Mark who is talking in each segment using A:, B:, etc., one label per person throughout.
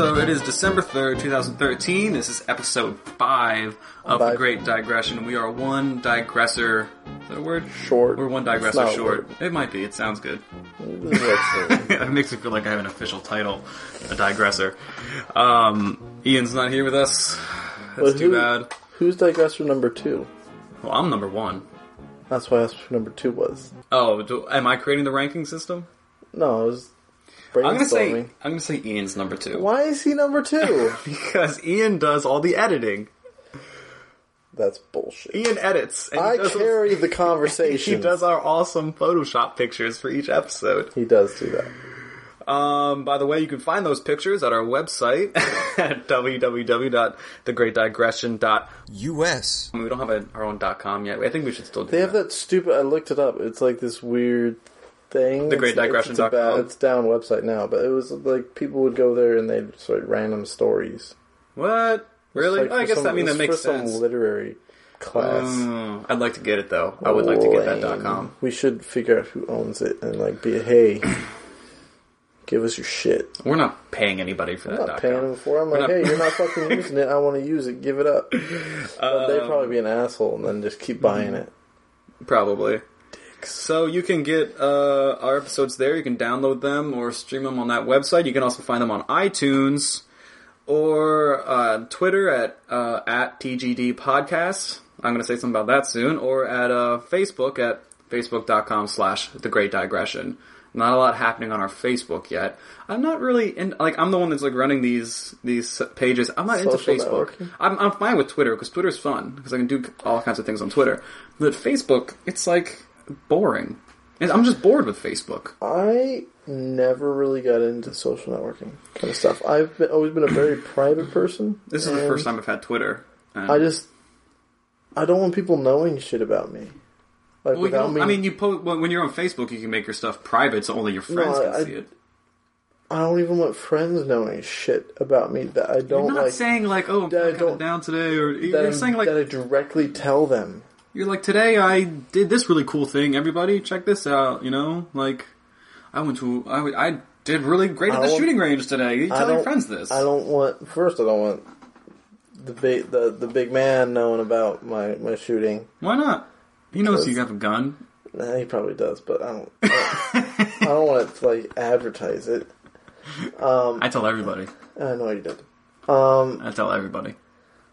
A: So it is December 3rd, 2013. This is episode 5 of The Great Digression. We are one digressor. Is that a word?
B: Short.
A: We're one digressor short. It might be. It sounds good. It makes me feel like I have an official title, a digressor. Um, Ian's not here with us. That's
B: But
A: too bad.
B: Who's digressor number two?
A: Well, I'm number one.
B: That's why I asked who number two was.
A: Oh, do, am I creating the ranking system?
B: No, it was
A: I'm gonna say. I'm gonna say Ian's number two
B: Why is he number two?
A: because Ian does all the editing.
B: That's bullshit.
A: Ian edits. And
B: I
A: does
B: carry the conversation.
A: He does our awesome Photoshop pictures for each episode.
B: He does do that.
A: Um, by the way, you can find those pictures at our website at www.thegreatdigression.
C: U.S.
A: We don't have a, our own .com yet. I think we should still do
B: They have
A: that.
B: that stupid. I looked it up. It's like this weird thing.
A: The Great Digression
B: It's, a
A: dot com.
B: it's down website now, but it was like people would go there and they'd sort random stories.
A: What? Really?
B: Like
A: I guess
B: some-
A: that mean that makes
B: for some literary class.
A: Mm, I'd like to get it though. I would like to get that
B: Lame.
A: .com.
B: We should figure out who owns it and like be hey, give us your shit.
A: We're not paying anybody for that
B: I'm not paying
A: .com.
B: them for. I'm
A: We're
B: like, hey, you're not fucking using it. I want to use it. Give it up. But they'd probably be an asshole and then just keep buying it.
A: Probably. So you can get uh, our episodes there. You can download them or stream them on that website. You can also find them on iTunes or uh, Twitter at uh, at TGD Podcasts. I'm going to say something about that soon. Or at uh, Facebook at facebook.com slash The Great Digression. Not a lot happening on our Facebook yet. I'm not really in. Like I'm the one that's like running these these pages. I'm not into Facebook. I'm, I'm fine with Twitter because Twitter's fun because I can do all kinds of things on Twitter. But Facebook, it's like boring. I'm just bored with Facebook.
B: I never really got into social networking kind of stuff. I've been, always been a very private person.
A: This is the first time I've had Twitter.
B: I just I don't want people knowing shit about me. Like
A: well,
B: without me,
A: I mean, you po- when you're on Facebook, you can make your stuff private, so only your friends
B: No,
A: can
B: I-
A: see it.
B: I don't even want friends knowing shit about me that I don't
A: You're not
B: like.
A: saying like, "Oh, I'm
B: that I don't-
A: down today," or you're
B: I'm-
A: saying like,
B: that I directly tell them.
A: You're like, today I did this really cool thing. Everybody, check this out. You know, like, I went to, I I did really great at the shooting range today. You tell your friends this.
B: I don't want. First, I don't want the big the, the big man knowing about my my shooting.
A: Why not? He knows you have a gun.
B: Nah, he probably does, but I don't. I don't, don't want to like advertise it.
A: I tell everybody.
B: I know you did. Um,
A: I tell everybody.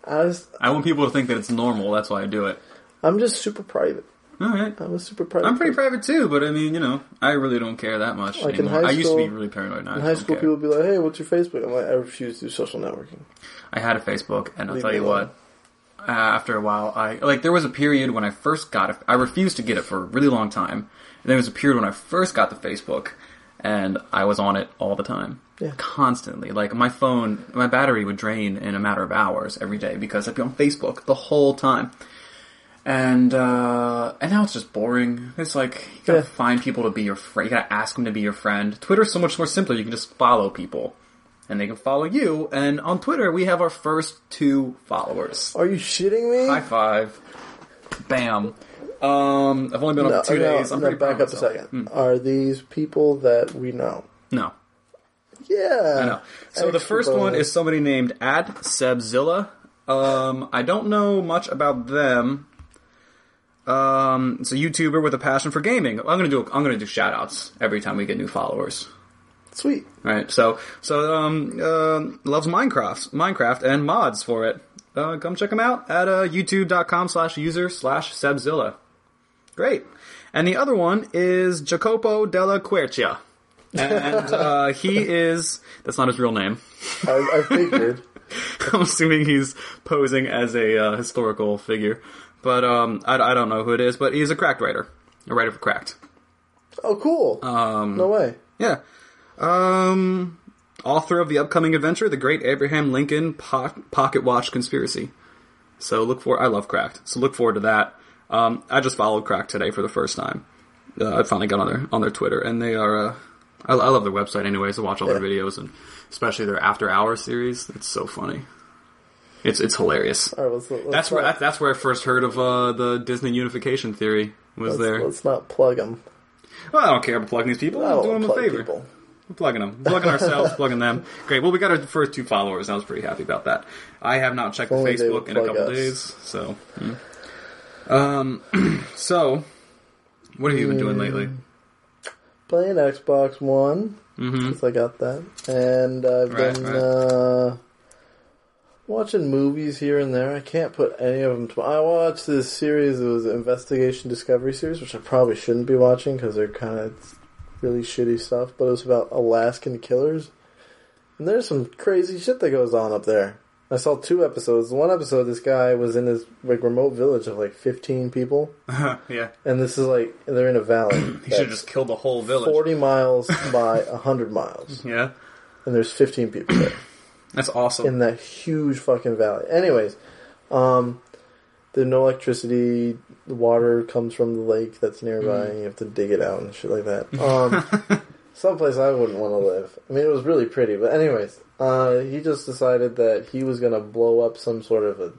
B: I just,
A: I want people to think that it's normal. That's why I do it.
B: I'm just super private.
A: All right.
B: I'm a super private.
A: I'm pretty private too, but I mean, you know, I really don't care that much
B: Like in
A: anymore.
B: high
A: I used to be really paranoid. Now
B: In high school,
A: care.
B: people would be like, "Hey, what's your Facebook?" I'm like, "I refuse to do social networking."
A: I had a Facebook, and I'll
B: Leave
A: tell you
B: alone.
A: what. Uh, after a while, I like there was a period when I first got it. I refused to get it for a really long time. And there was a period when I first got the Facebook, and I was on it all the time,
B: Yeah.
A: constantly. Like my phone, my battery would drain in a matter of hours every day because I'd be on Facebook the whole time. And uh, and now it's just boring. It's like you gotta
B: Yeah.
A: find people to be your friend. You gotta ask them to be your friend. Twitter's so much more simpler. You can just follow people, and they can follow you. And on Twitter, we have our first two followers.
B: Are you shitting me?
A: High five, bam. Um, I've only been on
B: no,
A: for two
B: no,
A: days. I'm
B: no,
A: pretty
B: back up a
A: myself.
B: second. Are these people that we know?
A: No,
B: Yeah,
A: I know. So the first one is somebody named Ad Sebzilla. Um, I don't know much about them. Um, it's a YouTuber with a passion for gaming. I'm gonna do I'm gonna do shout outs every time we get new followers.
B: sweet.
A: Right. So so um uh, loves Minecraft Minecraft and mods for it. Uh, come check them out at uh, youtube.com slash user slash Sebzilla. Great. And the other one is Jacopo della Quercia. And uh, he is that's not his real name.
B: I, I figured.
A: I'm assuming he's posing as a uh, historical figure, but um, I, I don't know who it is. But he's a Cracked writer, a writer for Cracked.
B: oh, cool.
A: Um,
B: no way.
A: yeah, um, author of the upcoming adventure, the Great Abraham Lincoln po- Pocket Watch Conspiracy. So look for. I love Cracked, so look forward to that. Um, I just followed Cracked today for the first time. Uh, I finally got on their on their Twitter, and they are. Uh, I, I love their website, anyways. I watch all their
B: Yeah.
A: videos, and especially their After Hours series. It's so funny. It's it's hilarious.
B: All right, let's, let's
A: That's where
B: not,
A: that's, where I first heard of uh, the Disney unification theory. Was
B: let's,
A: there?
B: let's not plug them.
A: Well, I don't care about plugging these people. I'm doing them a favor.
B: people.
A: We're plugging them, plugging ourselves, plugging them. Great. Well, we got our first two followers. I was pretty happy about that. I have not checked
B: Only
A: Facebook in a couple
B: us.
A: days, so. hmm. Um. So, what have you been doing lately?
B: Playing Xbox One,
A: Mm-hmm.
B: since I got that. And I've
A: Right,
B: been
A: right.
B: Uh, watching movies here and there. I can't put any of them to. I watched this series, it was an Investigation Discovery series, which I probably shouldn't be watching because they're kind of really shitty stuff, but it was about Alaskan killers. And there's some crazy shit that goes on up there. I saw two episodes. One episode, this guy was in his like remote village of like 15 people,
A: yeah.
B: and this is like they're in a valley.
A: He should have just killed the whole village.
B: 40 miles by 100 miles,
A: Yeah.
B: and there's 15 people there
A: That's awesome.
B: in that huge fucking valley. Anyways, um, there's no electricity. The water comes from the lake that's nearby, and you have to dig it out and shit like that. Um, someplace I wouldn't want to live. I mean, it was really pretty, but anyways, uh, he just decided that he was gonna blow up some sort of a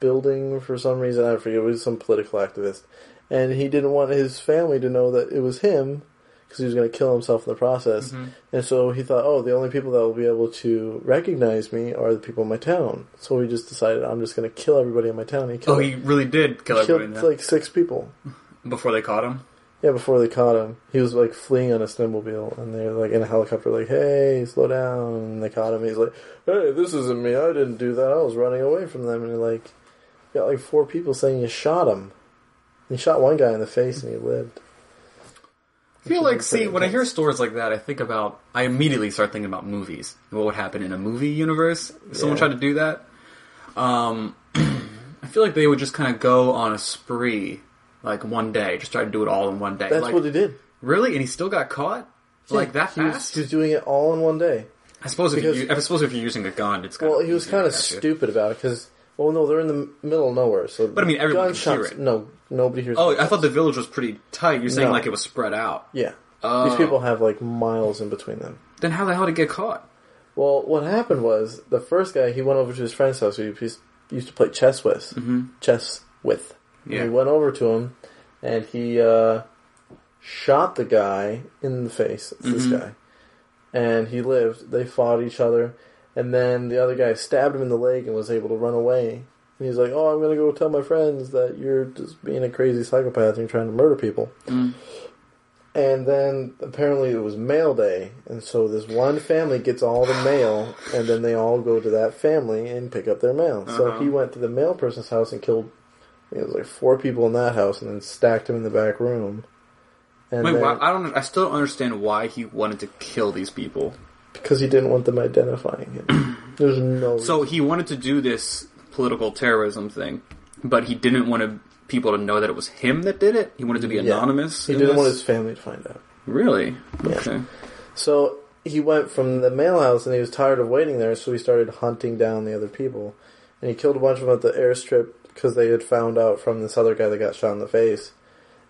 B: building for some reason. I forget. It was some political activist, and he didn't want his family to know that it was him because he was going to kill himself in the process. Mm-hmm. And so he thought, oh, the only people that will be able to recognize me are the people in my town. So he just decided, I'm just going to kill everybody in my town. He killed, oh,
A: he really did kill everybody in
B: killed like six people.
A: before they caught him.
B: Yeah, before they caught him, he was like fleeing on a snowmobile, and they're like in a helicopter, like, "Hey, slow down!" And they caught him. He's like, "Hey, this isn't me. I didn't do that. I was running away from them." And he like got like four people saying you shot him. He shot one guy in the face, and he lived.
A: I feel like, see,
B: pretty
A: when I hear stories like that, I think about, I immediately start thinking about movies. What would happen in a movie universe if someone
B: Yeah.
A: tried to do that? Um, I feel like they would just kind of go on a spree, like one day, just try to do it all in one day.
B: That's
A: like,
B: what he did.
A: really? And he still got caught? like that
B: he was,
A: fast?
B: he was doing it all in one day.
A: I suppose if
B: because-
A: you, I suppose if you're using a gun, it's
B: Well,
A: of
B: he was kind of stupid about it because, well, no, they're in the middle of nowhere. So,
A: But, I mean, everyone can hear
B: gunshots-
A: it.
B: No, nobody hears.
A: Oh, I thought the village was pretty tight. You're saying
B: No.
A: like it was spread out.
B: Yeah,
A: Oh.
B: these people have like miles in between them.
A: Then how the hell did he get caught?
B: Well, what happened was the first guy he went over to his friend's house who he used- used to play chess with, mm-hmm. chess with. And
A: Yeah.
B: he went over to him, and he uh, shot the guy in the face. It's this
A: Mm-hmm.
B: guy, and he lived. They fought each other, and then the other guy stabbed him in the leg and was able to run away. And he's like, "Oh, I'm gonna go tell my friends that you're just being a crazy psychopath and you're trying to murder people."
A: Mm.
B: And then apparently it was mail day, and so this one family gets all the mail, and then they all go to that family and pick up their mail. So
A: Uh-huh.
B: he went to the mail person's house and killed. It was like four people in that house, and then stacked them in the back room. And
A: Wait,
B: then,
A: why, I don't. I still don't understand why he wanted to kill these people.
B: because he didn't want them identifying him. There's no.
A: So he wanted to do this political terrorism thing, but he didn't want to, people to know that it was him that did it. He wanted to be anonymous.
B: he
A: in
B: didn't want his family to find out.
A: Really?
B: Yeah.
A: Okay.
B: So he went from the mail house and he was tired of waiting there, so he started hunting down the other people. And he killed a bunch of them at the airstrip because they had found out from this other guy that got shot in the face.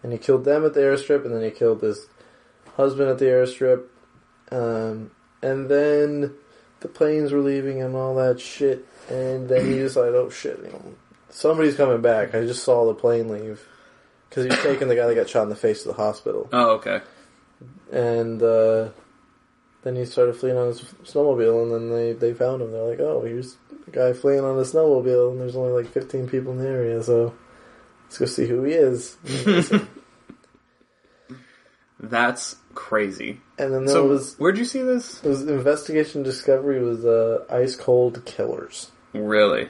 B: And he killed them at the airstrip, and then he killed his husband at the airstrip. Um, and then the planes were leaving and all that shit. And then he decided, oh shit, you know, somebody's coming back. I just saw the plane leave. Because he was taking the guy that got shot in the face to the hospital
A: Oh, okay.
B: and uh, then he started fleeing on his snowmobile, and then they, they found him. They're like, "Oh, here's a guy fleeing on a snowmobile, and there's only like 15 people in the area, so let's go see who he is."
A: That's crazy.
B: and then there
A: So,
B: was
A: where'd you see this?
B: it was Investigation Discovery was uh, Ice Cold Killers
A: Really?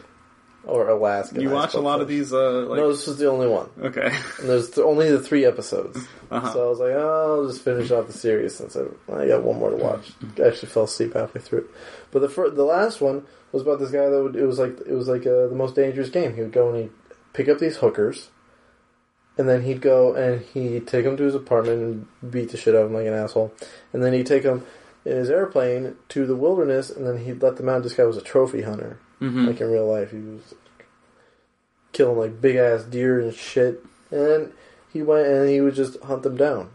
B: or Alaska.
A: You watch a lot of these, uh, like.
B: no, this was the only one.
A: Okay.
B: And there's th- only the three episodes.
A: Uh-huh.
B: So I was like, oh, I'll just finish off the series since I, I got one more to watch. I actually fell asleep halfway through it. But the fir- the last one was about this guy that would, it was like it was like uh, the most dangerous game. He would go and he'd pick up these hookers, and then he'd go and he'd take him to his apartment and beat the shit out of him like an asshole, and then he'd take him in his airplane to the wilderness, and then he'd let them out. This guy was a trophy hunter,
A: hmm
B: like in real life. He was killing like big ass deer and shit. And he went and he would just hunt them down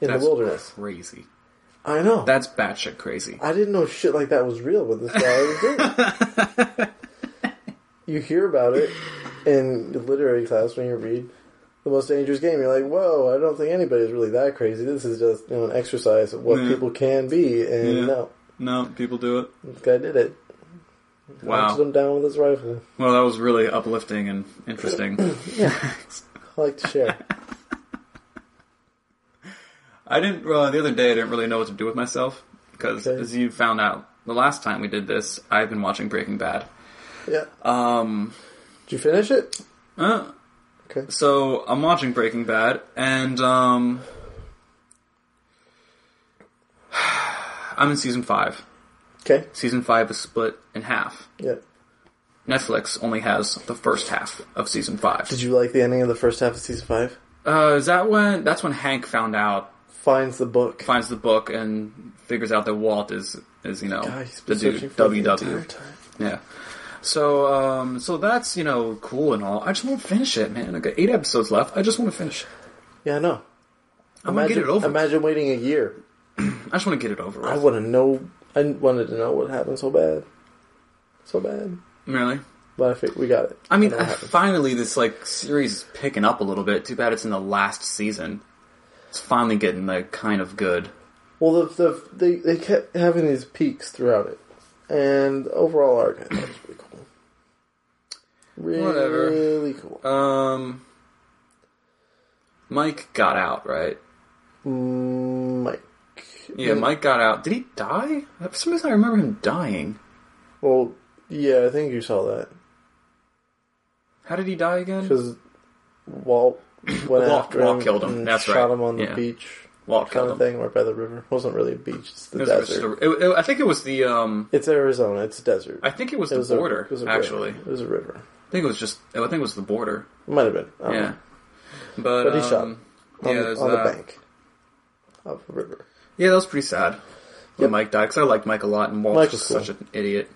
B: in
A: That's
B: the wilderness.
A: Crazy.
B: I know.
A: That's batshit crazy.
B: I didn't know shit like that was real. What this guy was doing. you hear about it in literary class when you read, the most dangerous game. You're like, whoa, I don't think anybody's really that crazy. This is just you know an exercise of what
A: Yeah.
B: people can be, and
A: Yeah.
B: no,
A: No, people do it.
B: this guy did it.
A: Wow.
B: Punched him down with his rifle.
A: Well, that was really uplifting and interesting.
B: Yeah, I like to share.
A: I didn't uh, the other day. I didn't really know what to do with myself because,
B: Okay.
A: as you found out the last time we did this, I've been watching Breaking Bad.
B: Yeah,
A: Um,
B: did you finish it?
A: uh,
B: Okay.
A: so I'm watching Breaking Bad, and um, I'm in season five.
B: Okay.
A: Season five is split in half.
B: Yeah.
A: Netflix only has the first half of season five.
B: Did you like the ending of the first half of season five?
A: Uh, is that when? That's when Hank found out,
B: Finds the book.
A: finds the book, and figures out that Walt is is you know
B: God,
A: the dude
B: it the.
A: Yeah. So um, so that's you know cool and all. I just want to finish it, man. I got eight episodes left. I just want to finish it.
B: Yeah, I know.
A: I'm gonna get it over.
B: Imagine waiting a year.
A: I just want to get it over.
B: I want to know. I wanted to know what happened so bad, so bad.
A: Really?
B: But I think we got it.
A: I mean,
B: happened.
A: finally, this like series is picking up a little bit. Too bad it's in the last season. It's finally getting like kind of good.
B: well, the, the they they kept having these peaks throughout it, and overall arc I thought was pretty cool. Really,
A: Whatever.
B: really cool.
A: Um, Mike got out, right?
B: Mm, Mike.
A: Yeah, Mike got out. Did he die? For some reason, I remember him dying.
B: Well, yeah, I think you saw that
A: How did he die again?
B: because Walt went
A: Walt-
B: after
A: Walt
B: him
A: killed him,
B: and
A: that's
B: shot
A: right.
B: him on the
A: Yeah.
B: beach.
A: Walt
B: kind
A: killed
B: of
A: him.
B: thing, right by the river. It wasn't really a beach; it's the
A: It was- it was
B: desert.
A: a- it- it- I think it was the. Um,
B: It's Arizona. It's desert.
A: I think it was
B: it
A: the
B: was a-
A: border.
B: it was a
A: actually,
B: river. it was a river.
A: I think it was just. I think it was the border.
B: It might have been.
A: Yeah,
B: know.
A: but,
B: But he
A: um,
B: shot
A: Yeah,
B: on, the,
A: there's
B: on the bank of the river.
A: Yeah, that was pretty sad. When Mike died because I liked Mike a lot, and Walt's
B: Mike
A: just
B: was cool.
A: such an idiot.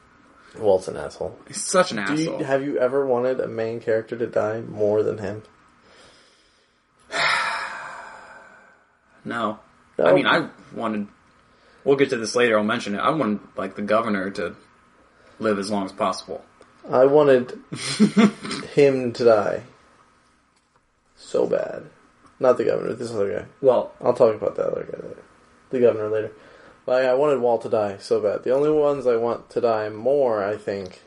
B: Walt's an asshole.
A: He's such an
B: Do you,
A: asshole.
B: have you ever wanted a main character to die more than him?
A: no.
B: No.
A: I mean, I wanted. We'll get to this later. I'll mention it. I wanted like the governor to live as long as possible.
B: I wanted him to die so bad. Not the governor, this other guy.
A: Well,
B: I'll talk about that other guy later. The governor later. But I wanted Walt to die so bad. The only ones I want to die more, I think,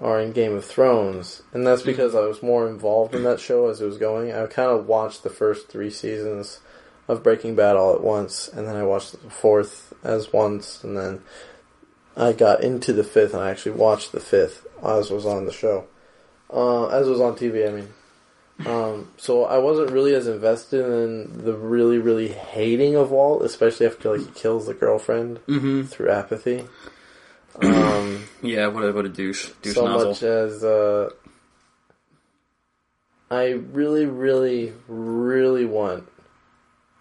B: are in Game of Thrones, and that's because I was more involved in that show as it was going. I kind of watched the first three seasons of Breaking Bad all at once, and then I watched the fourth as once, and then I got into the fifth, and I actually watched the fifth as was on the show, uh, as was on TV. I mean, um, so I wasn't really as invested in the really, really hating of Walt, especially after like he kills the girlfriend
A: hmm
B: through apathy. Um,
A: yeah, what a, what a douche, douche
B: so
A: nozzle.
B: much as uh, I really, really, really want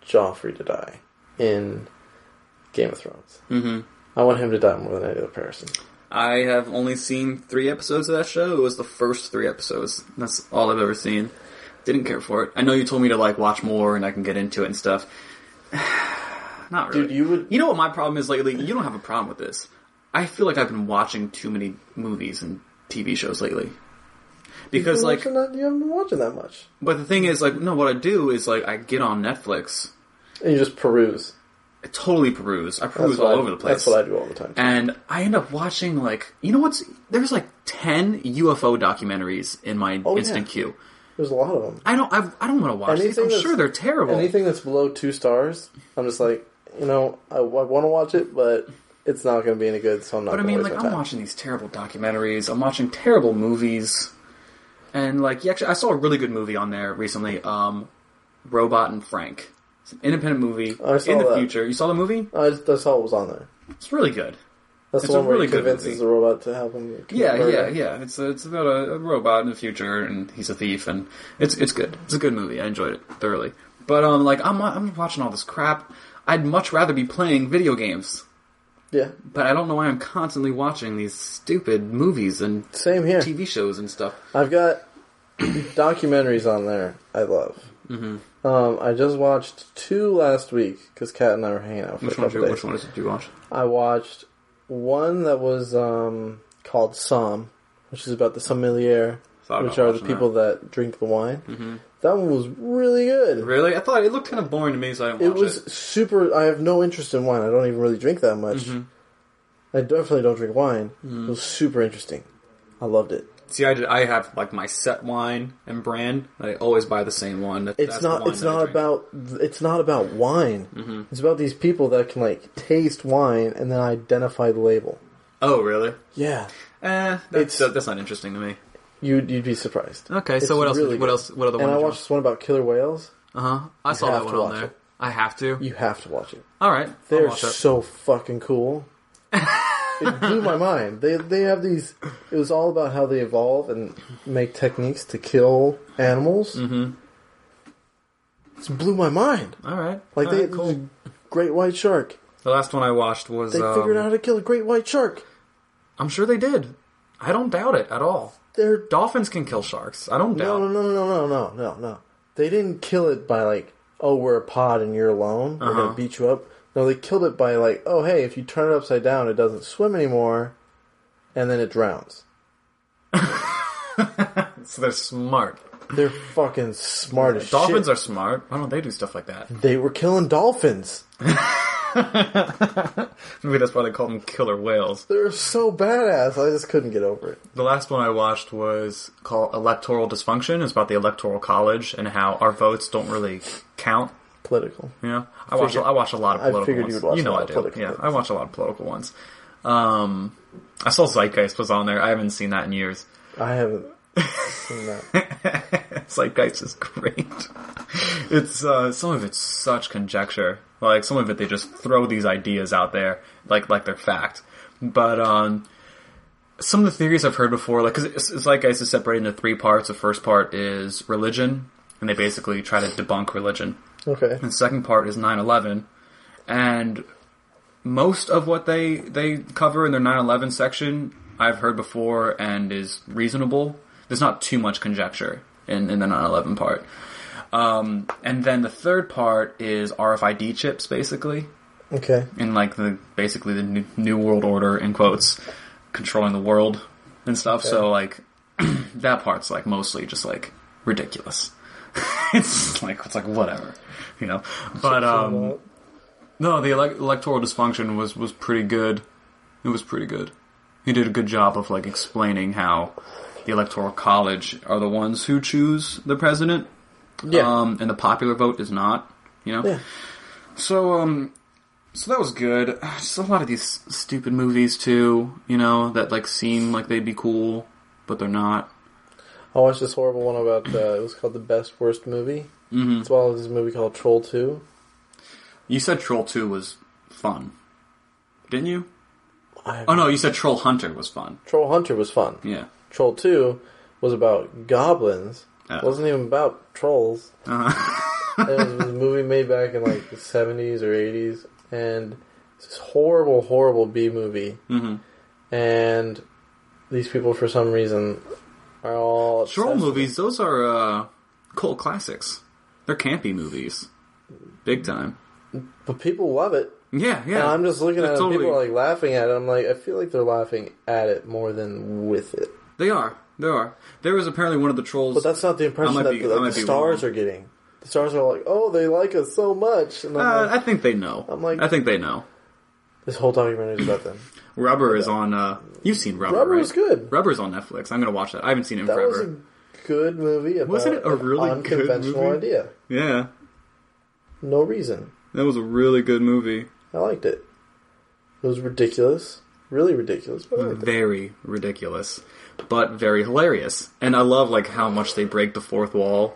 B: Joffrey to die in Game of Thrones.
A: hmm
B: I want him to die more than any other person.
A: I have only seen three episodes of that show. It was the first three episodes. That's all I've ever seen. Didn't care for it. I know you told me to like watch more and I can get into it and stuff. Not really.
B: Dude, you would.
A: You know what my problem is lately? You don't have a problem with this. I feel like I've been watching too many movies and TV shows lately. Because like,
B: that, you haven't been watching that much,
A: but the thing is like, no, what I do is like, I get on Netflix,
B: and you just peruse.
A: I totally peruse. I peruse all
B: I-
A: over the place.
B: That's what I do all the time.
A: and I end up watching like you know what's there's like ten UFO documentaries in my
B: Oh,
A: instant
B: yeah.
A: queue.
B: There's a lot of them.
A: I don't I've, I don't want to watch these.
B: Anything
A: I'm
B: that's-
A: sure they're terrible.
B: Anything that's below two stars, I'm just like, you know, I, I want to watch it, but it's not going to be any good, so I'm not.
A: but I mean, like I'm
B: time.
A: watching these terrible documentaries. I'm watching terrible movies, and like yeah, actually, I saw a really good movie on there recently. Um, Robot and Frank. It's an independent movie
B: I saw
A: in the
B: that.
A: future. You saw the movie?
B: I just, that's all it was on there.
A: It's really good.
B: That's
A: It's
B: the
A: a
B: one where
A: really
B: he
A: good
B: convinces
A: movie.
B: the robot to help him.
A: Yeah, yeah, yeah. It's it's about a, a robot in the future, and he's a thief, and it's it's good. It's a good movie. I enjoyed it thoroughly. But um, like I'm I'm watching all this crap. I'd much rather be playing video games,
B: Yeah,
A: but I don't know why I'm constantly watching these stupid movies and
B: same here.
A: TV shows and stuff.
B: I've got documentaries on there. I love. Mm-hmm. Um, I just watched two last week because Kat and I were hanging out for
A: Which
B: a couple
A: you,
B: days.
A: which one did you watch?
B: I watched one that was um, called Somm, which is about the sommelier, which are the people that. drink the wine.
A: Mhm.
B: That one was really good.
A: Really? I thought it looked kind of boring to me, so I didn't
B: It was
A: it.
B: super. I have no interest in wine. I don't even really drink that much.
A: Mm-hmm.
B: I definitely don't drink wine. It was super interesting. I loved it.
A: See, I, did- I have like my set wine and brand. I always buy the same one. That-
B: It's not. It's not about. It's not about wine.
A: Mm-hmm.
B: It's about these people that can like taste wine and then identify the label.
A: Oh, really?
B: Yeah,
A: Eh, that's,
B: It's-
A: that's not interesting to me.
B: you'd you'd be surprised.
A: Okay,
B: It's
A: so what else?
B: really
A: what else? What other
B: And I watched this one about killer whales.
A: Uh huh. I saw that one on there.
B: it.
A: I have to.
B: You have to watch it.
A: All right,
B: They're
A: watch it.
B: so fucking cool. it blew my mind. They they have these. It was all about how they evolve and make techniques to kill animals. Mm-hmm. It blew my mind.
A: All right,
B: Like
A: All
B: they
A: right, cool.
B: great white shark.
A: The last one I watched was.
B: They
A: um,
B: figured out how to kill a great white shark.
A: I'm sure they did. I don't doubt it at all.
B: They're
A: Dolphins can kill sharks. I don't
B: no
A: doubt.
B: no no no no no no no. They didn't kill it by like oh we're a pod and you're alone. We're
A: Uh-huh.
B: gonna beat you up. No, they killed it by like oh hey if you turn it upside down it doesn't swim anymore, and then it drowns.
A: So they're smart.
B: They're fucking smart as
A: Dolphins
B: shit.
A: are smart. Why don't they do stuff like that?
B: They were killing dolphins.
A: Maybe that's why they call them killer whales.
B: They're so badass. I just couldn't get over it.
A: The last one I watched was called Electoral Dysfunction. It's about the Electoral College and how our votes don't really count.
B: Political.
A: Yeah, I watch
B: Figured-
A: I watch a lot of
B: I
A: political
B: figured
A: ones.
B: you would watch
A: you know I do.
B: political
A: Yeah,
B: ones.
A: I watch a lot of political ones. Um, I saw Zeitgeist was on there. I haven't seen that in years.
B: I haven't seen that.
A: Zeitgeist is great. It's uh, some of it's such conjecture. Like some of it, they just throw these ideas out there, like like they're fact. But um, some of the theories I've heard before, like because Zeitgeist is separated into three parts. The first part is religion, and they basically try to debunk religion.
B: Okay.
A: And the second part is 9/11, and most of what they they cover in their 9/11 section I've heard before and is reasonable. There's not too much conjecture in in the 9/11 part. Um, and then the third part is RFID chips, basically,
B: Okay.
A: in like the basically the new, new world order in quotes, controlling the world and stuff. So like that part's like mostly just like ridiculous. it's like it's like whatever, you know. But um, no, the elec electoral dysfunction was was pretty good. It was pretty good. He did a good job of like explaining how the electoral college are the ones who choose the president,
B: yeah.
A: um, and the popular vote is not. You know.
B: yeah.
A: So um, so that was good. Just a lot of these stupid movies too. You know that like seem like they'd be cool, but they're not.
B: I watched this horrible one about. Uh, it was called the best worst movie.
A: Mm-hmm.
B: As well as this movie called Troll Two.
A: You said Troll Two was fun, didn't you? Oh no, you said Troll Hunter was fun.
B: Troll Hunter was fun.
A: Yeah.
B: Troll Two was about goblins.
A: Oh.
B: It wasn't even about trolls.
A: Uh-huh.
B: it was, a movie made back in like the seventies or eighties, and it's this horrible, horrible B movie.
A: hmm
B: And these people, for some reason, are all
A: Troll movies, those are uh, cult classics. They're campy movies, big time.
B: But people love it.
A: Yeah, yeah.
B: And I'm just looking at it.
A: totally-
B: People are like laughing at it. I'm like, I feel like they're laughing at it more than with it.
A: They are. They are. There was apparently one of the trolls.
B: But that's not the impression that
A: be-
B: the, like, the stars
A: wrong.
B: are getting. The stars are like, oh, they like us so much.
A: Uh,
B: like,
A: I think they know.
B: I'm like-
A: I think they know.
B: this whole documentary is about them.
A: Rubber is on. Uh, you've seen Rubber,
B: Rubber
A: right?
B: was good.
A: Rubber's on Netflix. I'm gonna watch that. I haven't seen it
B: That
A: forever.
B: Good movie. About
A: Wasn't it a really
B: an
A: good
B: unconventional
A: movie?
B: idea?
A: Yeah,
B: No reason.
A: that was a really good movie.
B: I liked it. It was ridiculous, really ridiculous, but I liked it.
A: Very ridiculous, but very hilarious. And I love like how much they break the fourth wall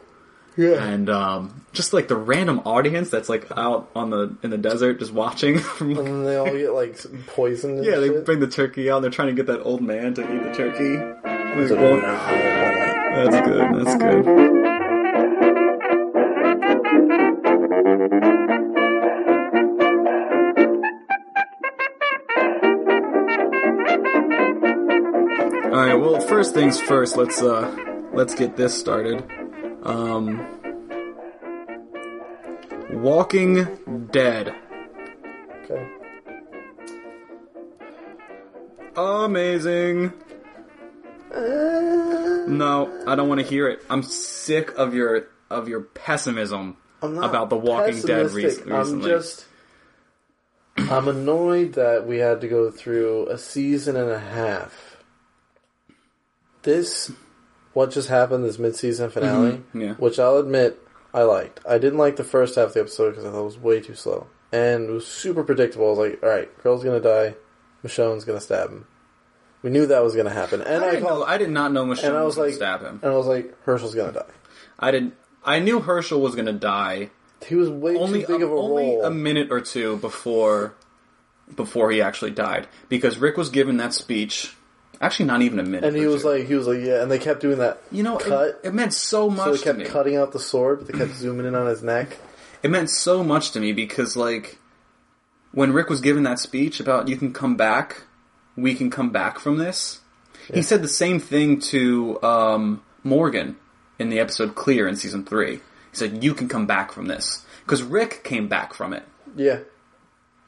B: Yeah.
A: and um, just like the random audience that's like out on the in the desert just watching. From,
B: And they all get like poisoned. And
A: yeah, they
B: shit.
A: bring the turkey out. and They're trying to get that old man to eat the turkey.
B: It's like,
A: Well. That's good. That's good. All right. Well, first things first. Let's uh, let's get this started. Um, Walking Dead.
B: Okay.
A: Amazing. No, I don't want to hear it. I'm sick of your of your pessimism about The Walking Dead re-
B: pessimistic.
A: recently.
B: I'm just. I'm annoyed that we had to go through a season and a half. This, what just happened, this mid-season finale,
A: Mhm, yeah.
B: which I'll admit I liked. I didn't like the first half of the episode because I thought it was way too slow and it was super predictable. I was like, all right, girl's gonna die, Michonne's gonna stab him. We knew that was gonna happen, and
A: I,
B: I,
A: didn't know, I did not know Michelle
B: and I was like,
A: stab him.
B: and I was like, Hershel's gonna die.
A: I didn't. I knew Hershel was gonna die
B: He was way
A: only
B: too big of a
A: only
B: role.
A: a minute or two before before he actually died because Rick was given that speech. Actually, not even a minute.
B: and he
A: or
B: was
A: two.
B: like, he was like, yeah, and they kept doing that.
A: you know,
B: cut.
A: it, it meant so much
B: So they
A: to
B: kept
A: me.
B: cutting out the sword, but they kept zooming in on his neck.
A: It meant so much to me because, like, when Rick was given that speech about you can come back, we can come back from this. He said the same thing to um, Morgan in the episode Clear in season three. He said, "You can come back from this," because Rick came back from it.
B: Yeah,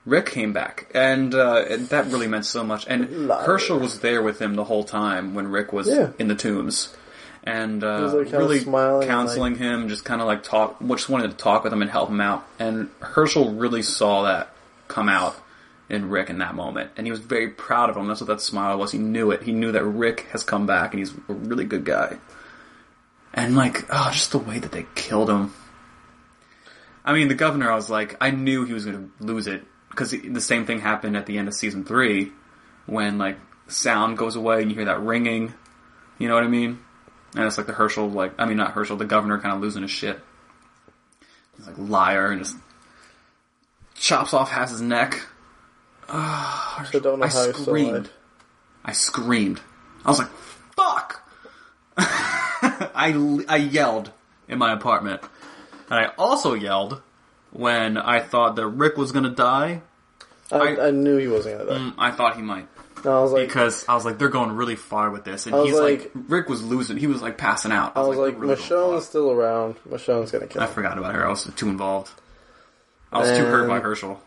A: Rick came back, and uh, that really meant so much. And. Hershel was there with him the whole time when Rick was
B: Yeah.
A: in the tombs, and uh,
B: like,
A: really
B: smiling,
A: counseling him, just kind of like talk, just wanted to talk with him and help him out. And Hershel really saw that come out in Rick in that moment, and he was very proud of him. That's what that smile was. He knew it. He knew that Rick has come back, and he's a really good guy. And like, oh, just the way that they killed him. I mean, the governor, I was like, I knew he was going to lose it because the same thing happened at the end of season three when like sound goes away and you hear that ringing. You know what I mean? And it's like the Hershel, like I mean, not Hershel, the governor, kind of losing his shit. He's like liar and just chops off half his neck.
B: I don't know
A: I
B: how
A: screamed. I screamed. I was like, "Fuck!" I I yelled in my apartment, and I also yelled when I thought that Rick was gonna die.
B: I,
A: I-
B: I knew he wasn't gonna die.
A: Mm, I thought he might
B: No, I was like,
A: because I was like, they're going really far with this, and he's like,
B: like-
A: Rick was losing. He was like passing out.
B: I was like,
A: they're really
B: still around. Michonne's gonna kill
A: I
B: him.
A: forgot about her. I was too involved. I was too hurt by
B: And-
A: Hershel.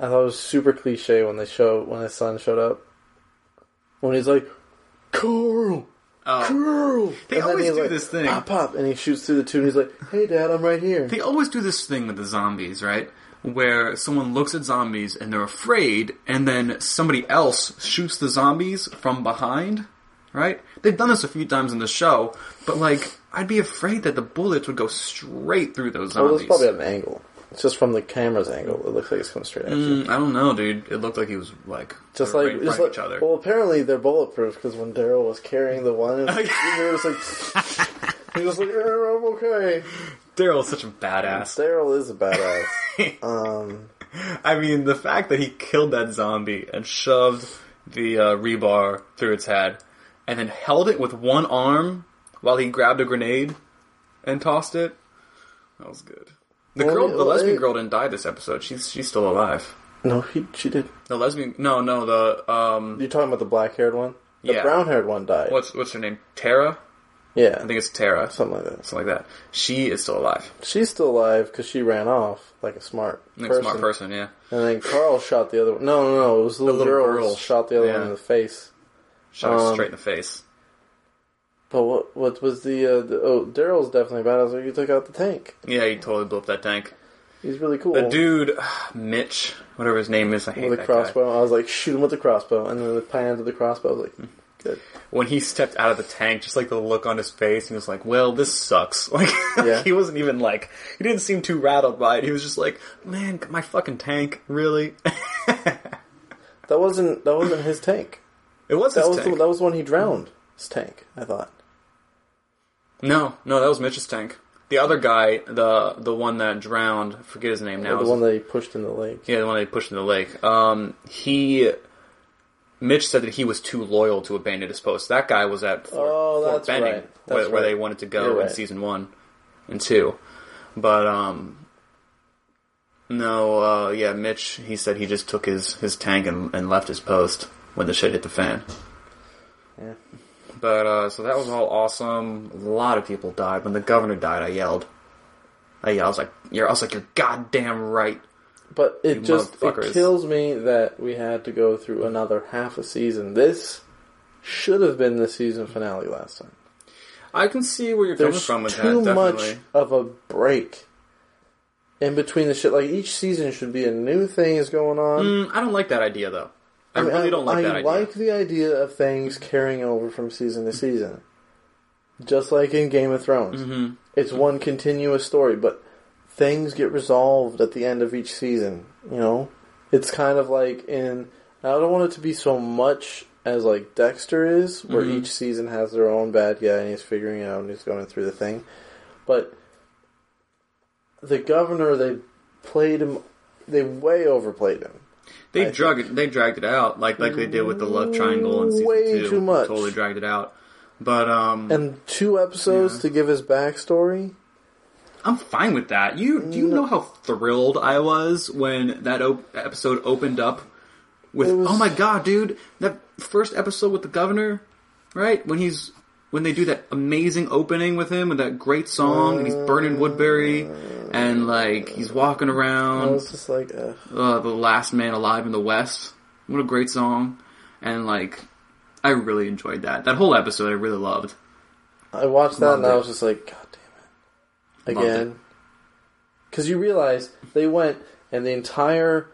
B: I thought it was super cliche when they show when his son showed up. When he's like, Carl,
A: Oh,
B: Carl.
A: They
B: and
A: always
B: he's
A: do
B: like,
A: this thing.
B: Pop, pop, and he shoots through the tube. and He's like, Hey, Dad, I'm right here.
A: They always do this thing with the zombies, right? Where someone looks at zombies and they're afraid, and then somebody else shoots the zombies from behind, right? They've done this a few times in the show, but like, I'd be afraid that the bullets would go straight through those
B: Oh,
A: zombies.
B: probably at an angle. It's just from the camera's angle. It looks like it's coming straight at you.
A: Mm, I don't know, dude. It looked like he was like
B: Just like,
A: right
B: just like,
A: each other.
B: well, apparently they're bulletproof because when Daryl was carrying the one, it was, it was like, he was like, "Yeah, I'm okay.
A: Daryl's such a badass.
B: Daryl is a badass. um,
A: I mean, the fact that he killed that zombie and shoved the uh, rebar through its head, and then held it with one arm while he grabbed a grenade and tossed it. That was good. The girl, the lesbian girl, didn't die this episode. She's she's still alive.
B: no, he, she did.
A: The lesbian, no, no, the um,
B: You're talking about the black haired one? The
A: Yeah.
B: brown haired one died.
A: what's what's her name? Tara.
B: Yeah,
A: I think it's Tara,
B: something like that.
A: something like that. She is still alive.
B: She's still alive because she ran off like a smart
A: Like a
B: person.
A: smart person, yeah.
B: And then Carl shot the other one. No, no, no. It was the little,
A: little
B: girl,
A: girl.
B: shot the other
A: Yeah.
B: one in the face.
A: Shot her
B: Um,
A: straight in the face.
B: But what what was the, uh, the oh Daryl's definitely badass. Like, he took out the tank.
A: Yeah, he totally blew up that tank.
B: He's really cool.
A: The dude, Mitch, whatever his name is, I hate
B: with a
A: that guy.
B: crossbow, I was like, shoot him with the crossbow, and then the pan to the crossbow. I was like, good.
A: when he stepped out of the tank, just like the look on his face, he was like, "Well, this sucks." Like
B: Yeah.
A: he wasn't even like he didn't seem too rattled by it. He was just like, "Man, my fucking tank, really?"
B: That wasn't that wasn't his tank.
A: it was
B: That
A: his
B: was
A: tank.
B: the, that was the one he drowned. His tank. I thought.
A: No, no, that was Mitch's tank. The other guy, the the one that drowned, I forget his name now.
B: the one that he pushed in the lake.
A: yeah, the one they pushed in the lake. Um, he. Mitch said that he was too loyal to abandon his post. That guy was at Fort,
B: Oh,
A: Fort
B: that's
A: Benning,
B: right.
A: where,
B: That's
A: where
B: right.
A: they wanted to go
B: You're
A: in
B: right.
A: season one and two. But um, no, uh, yeah, Mitch. He said he just took his his tank and, and left his post when the shit hit the fan.
B: Yeah.
A: But uh, so that was all awesome. A lot of people died. When the governor died, I yelled. I yelled. I was like, "You're." I was like, "You're goddamn right."
B: But it just it kills me that we had to go through another half a season. This should have been the season finale last time.
A: I can see where you're coming
B: there's
A: from with
B: too
A: that.
B: much of a break in between the shit. Like each season should be a new thing is going on.
A: Mm, I don't like that idea though. I, really don't like
B: I
A: that idea.
B: like the idea of things carrying over from season to season, just like in Game of Thrones.
A: Mhm.
B: It's one continuous story, but things get resolved at the end of each season. You know, it's kind of like in. I don't want it to be so much as like Dexter is, where
A: Mhm.
B: each season has their own bad guy and he's figuring it out and he's going through the thing. But the governor, they played him. They way overplayed him.
A: They
B: I
A: drug it. They dragged it out like like they did with the love triangle in season
B: Way
A: two.
B: too much.
A: Totally dragged it out. But um,
B: And two episodes
A: Yeah.
B: to give his backstory.
A: I'm fine with that. You do you
B: No.
A: know how thrilled I was when that op- episode opened up with
B: was-
A: oh my god, dude, that first episode with the governor, right? When he's when they do that amazing opening with him with that great song and he's burning Woodbury and like he's walking around.
B: I was just like, uh,
A: uh, the last man alive in the west. What a great song. And like I really enjoyed that. That whole episode I really loved.
B: I watched that and
A: Loved
B: I was just like, God damn it. Again. Because you realize they went and the entire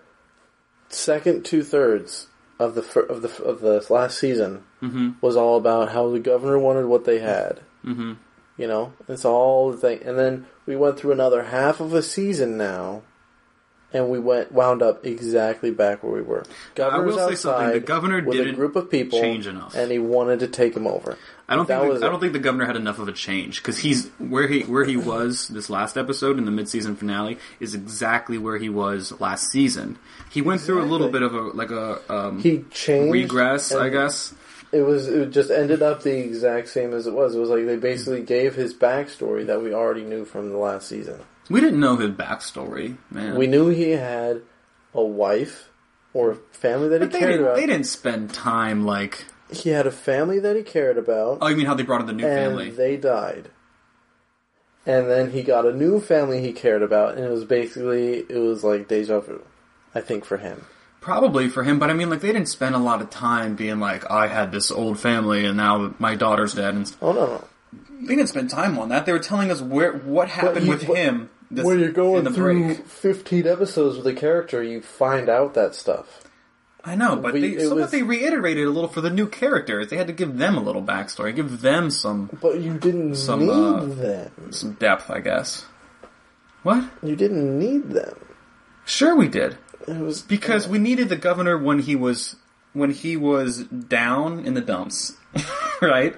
B: second two thirds of the fir- of the of the last season
A: hmm
B: was all about how the governor wanted what they had.
A: hmm
B: You know, it's all the thing. And then we went through another half of a season now, and we went wound up exactly back where we were. Governor's
A: will say something, the governor
B: with a
A: didn't
B: group of people
A: change enough.
B: and he wanted to take him over.
A: I don't
B: That
A: think the, I don't think the governor had enough of a change because he's where he where he was this last episode in the mid season finale is exactly where he was last season. He went through a little bit of a like a um,
B: He changed
A: regress, I guess.
B: It was it just ended up the exact same as it was. It was like they basically gave his backstory that we already knew from the last season.
A: We didn't know his backstory, man.
B: We knew he had a wife or a family that
A: but
B: he cared
A: didn't,
B: about.
A: they didn't spend time like.
B: He had a family that he cared about.
A: Oh, you mean how they brought in the new
B: and
A: family?
B: they died. And then he got a new family he cared about, and it was basically it was like deja vu, I think for him.
A: Probably for him, but I mean, like they didn't spend a lot of time being like, I had this old family and now my daughter's dead, and
B: Oh no, no.
A: they didn't spend time on that. They were telling us where what happened
B: you-
A: with
B: but
A: him. This,
B: when you're
A: in
B: going
A: the
B: through
A: break.
B: fifteen episodes with a character, you find out that stuff.
A: I know, but
B: We-
A: they, some
B: was-
A: of they reiterated a little for the new characters. They had to give them a little backstory, give them some
B: But you didn't
A: Some,
B: need
A: uh,
B: them.
A: some depth, I guess. What?
B: You didn't need them.
A: Sure, we did
B: It was
A: because we needed the governor when he was when he was down in the dumps, right?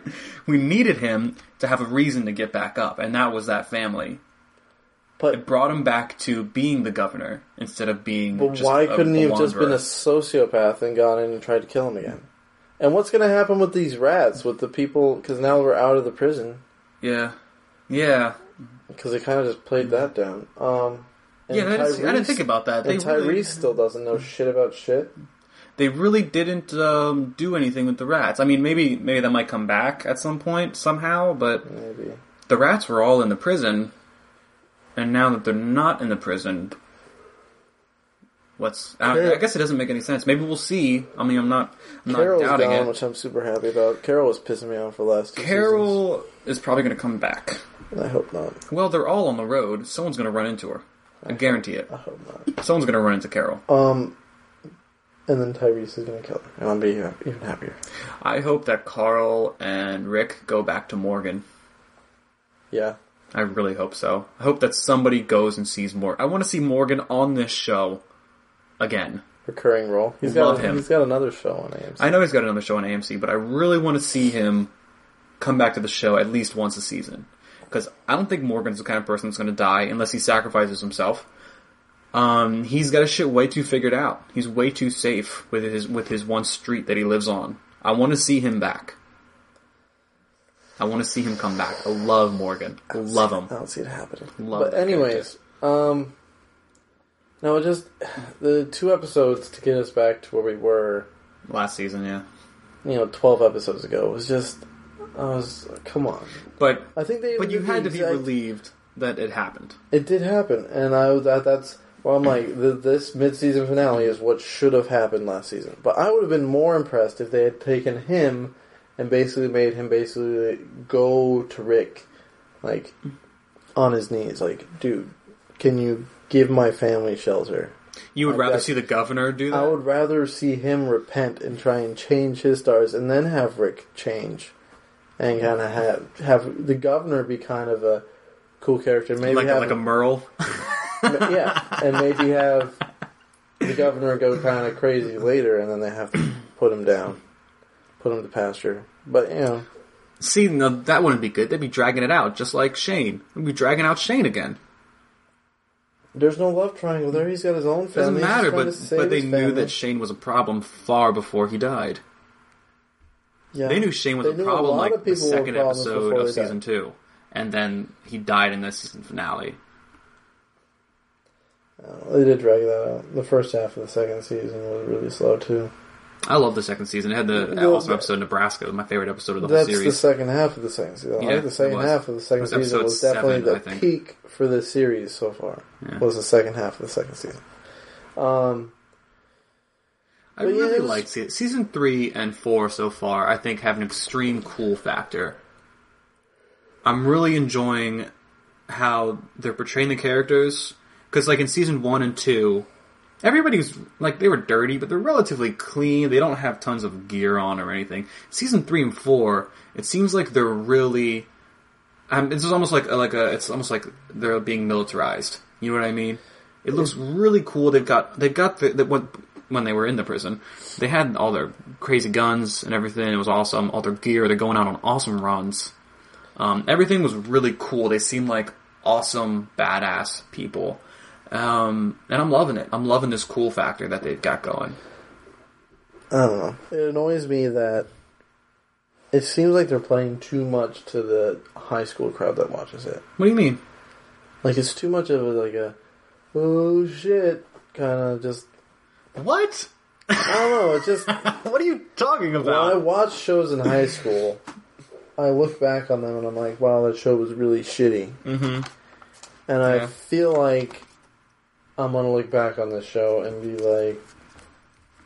A: We needed him to have a reason to get back up, and that was that family.
B: But it
A: brought him back to being the governor instead of being.
B: but why
A: a-
B: couldn't he have just been a sociopath and gone in and tried to kill him again? And what's going to happen with these rats with the people? Because now we're out of the prison.
A: Yeah, yeah,
B: Because they kind of just played that down. Um, and
A: yeah. I didn't, see- I didn't think about that. They
B: And Tyrese
A: really-
B: still doesn't know shit about shit.
A: they really didn't um, do anything with the rats. I mean, maybe maybe that might come back at some point somehow, but
B: Maybe.
A: the rats were all in the prison, and now that they're not in the prison, what's? I, I guess it doesn't make any sense. Maybe we'll see. I mean, I'm not, I'm not
B: Carol's
A: doubting
B: gone,
A: it.
B: which I'm super happy about. Carol was pissing me off for the last
A: Carol is probably going to come back.
B: I hope not.
A: Well, they're all on the road. Someone's going to run into her. I guarantee it.
B: I hope not.
A: Someone's going to run into Carol.
B: Um, and then Tyrese is going to kill her. And I'll be even happier.
A: I hope that Carl and Rick go back to Morgan.
B: Yeah.
A: I really hope so. I hope that somebody goes and sees more. I want to see Morgan on this show again.
B: Recurring role. He's
A: Love
B: got
A: him.
B: He's got another show on AMC.
A: I know he's got another show on AMC, but I really want to see him come back to the show at least once a season. Because I don't think Morgan's the kind of person that's going to die unless he sacrifices himself. Um, he's got his shit way too figured out. He's way too safe with his with his one street that he lives on. I want to see him back. I want to see him come back. I love Morgan. I love him.
B: I don't see it happening.
A: Love
B: but anyways, um, no, just the two episodes to get us back to where we were,
A: Last season, yeah.
B: you know, twelve episodes ago was just. I was come on.
A: But
B: I think they.
A: but you had to be
B: exact-
A: relieved that it happened.
B: It did happen, and I that that's well, I'm like the, this mid-season finale is what should have happened last season. But I would have been more impressed if they had taken him and basically made him basically go to Rick, like on his knees, like, dude, can you give my family shelter?
A: You would
B: Like
A: rather see the governor do that?
B: I would rather see him repent and try and change his stars, and then have Rick change, and kind of have have the governor be kind of a cool character. Maybe
A: like,
B: have
A: like a Merle?
B: Yeah, and maybe have the governor go kind of crazy later, and then they have to put him down, put him to pasture. But you know,
A: See, no, that wouldn't be good. They'd be dragging it out, just like Shane. They'd be dragging out Shane again.
B: there's no love triangle there. He's got his own family.
A: Doesn't matter, but but they knew
B: family.
A: that Shane was a problem far before he died.
B: Yeah.
A: They knew Shane was
B: They
A: a
B: knew a
A: problem like the second episode of
B: he died.
A: season two, and then he died in the season finale.
B: Uh, They did drag that out. The first half of the second season was really slow too.
A: I love the second season. It had the
B: Well,
A: awesome episode Nebraska, my favorite episode of the whole
B: That's the second half of the second season.
A: Yeah,
B: I think the second half of the second
A: was
B: season was definitely
A: seven,
B: the peak for the series so far.
A: Yeah.
B: Was the second half of the second season. Um,
A: I
B: But
A: really
B: it was-
A: liked it. Season three and four so far, I think, have an extreme cool factor. I'm really enjoying how they're portraying the characters because, like in season one and two, everybody's like they were dirty, but they're relatively clean. They don't have tons of gear on or anything. Season three and four, it seems like they're really. Um, it's almost like like a. It's almost like they're being militarized. You know what I mean? It looks really cool. They've got they've got the, the when when they were in the prison, they had all their crazy guns and everything. It was awesome. All their gear. They're going out on awesome runs. Um, everything was really cool. They seemed like awesome, badass people. Um, and I'm loving it. I'm loving this cool factor that they've got going.
B: I don't know. It annoys me that it seems like they're playing too much to the high school crowd that watches it.
A: What do you mean?
B: Like it's too much of a like a oh shit kind of just
A: What?
B: I don't know. It just
A: what are you talking about?
B: when I watch shows in high school, I look back on them and I'm like, wow, that show was really shitty.
A: Mm-hmm.
B: And I
A: Yeah.
B: feel like I'm gonna look back on this show and be like,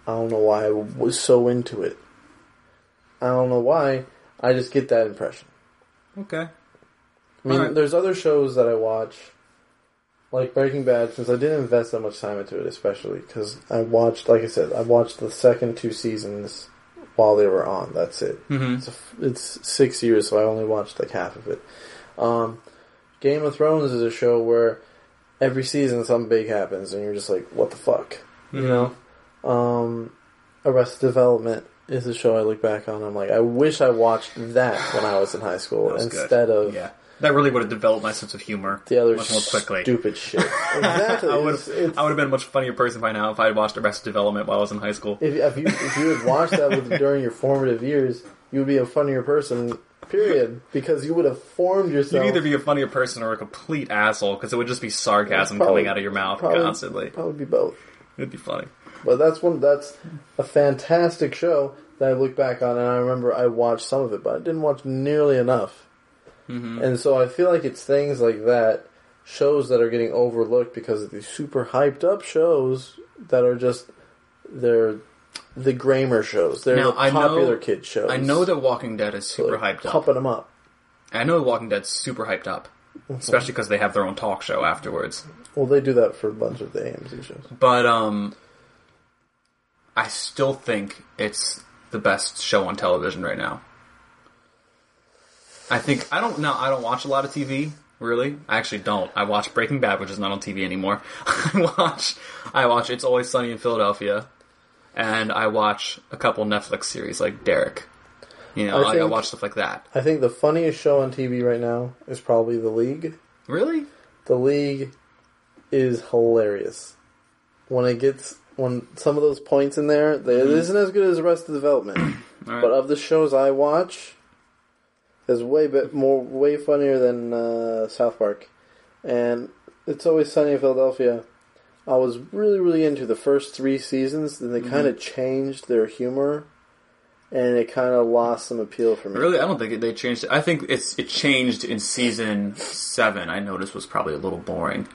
B: I don't know why I was so into it. I don't know why. I just get that impression.
A: Okay.
B: I mean,
A: Alright.
B: there's other shows that I watch, like Breaking Bad, since I didn't invest that much time into it, especially because I watched, like I said, I watched the second two seasons while they were on. That's it.
A: Mm-hmm.
B: It's, a it's six years, so I only watched like half of it. Um, Game of Thrones is a show where every season something big happens, and you're just like, what the fuck? You know? Um, Arrested Development is a show I look back on. I'm like, I wish I watched that when I was in high school
A: was good.
B: instead of
A: Yeah. That really would have developed my sense of humor
B: the other
A: much more quickly.
B: stupid shit. Exactly.
A: I would have I would have been a much funnier person by now if I had watched Arrested Development while I was in high school.
B: if, if you if you had watched that with, during your formative years, you would be a funnier person. Period. Because you would have formed yourself.
A: You'd either be a funnier person or a complete asshole because it would just be sarcasm
B: Probably-
A: coming out of your mouth
B: probably-
A: constantly.
B: probably be both.
A: It'd be funny.
B: But that's one. That's a fantastic show that I look back on, and I remember I watched some of it, but I didn't watch nearly enough.
A: Mm-hmm.
B: And so I feel like it's things like that, shows that are getting overlooked because of these super hyped up shows that are just they're the Grammar shows. They're
A: Now,
B: the
A: I know-
B: popular kid shows.
A: I know that Walking Dead is super
B: they're
A: hyped up.
B: pumping them up.
A: I know Walking Dead's super hyped up, especially because they have their own talk show afterwards.
B: Well, they do that for a bunch of the AMC shows.
A: But um, I still think it's the best show on television right now. I think I don't know. I don't watch a lot of TV. Really, I actually don't. I watch Breaking Bad, which is not on TV anymore. I watch, I watch It's Always Sunny in Philadelphia, and I watch a couple Netflix series like Derek. You know,
B: I
A: like I watch stuff like that.
B: I think the funniest show on TV right now is probably The League.
A: Really?
B: The League is hilarious. When it gets when some of those points in there, they, it mm-hmm. isn't as good as the rest Arrested Development.
A: Right.
B: but of the shows I watch, is way bit more way funnier than uh, South Park, and it's always sunny in Philadelphia. I was really really into the first three seasons, then they kind of changed their humor, and it kind of lost some appeal for me.
A: Really, I don't think it, they changed it. I think it's it changed in season seven. I noticed was probably a little boring,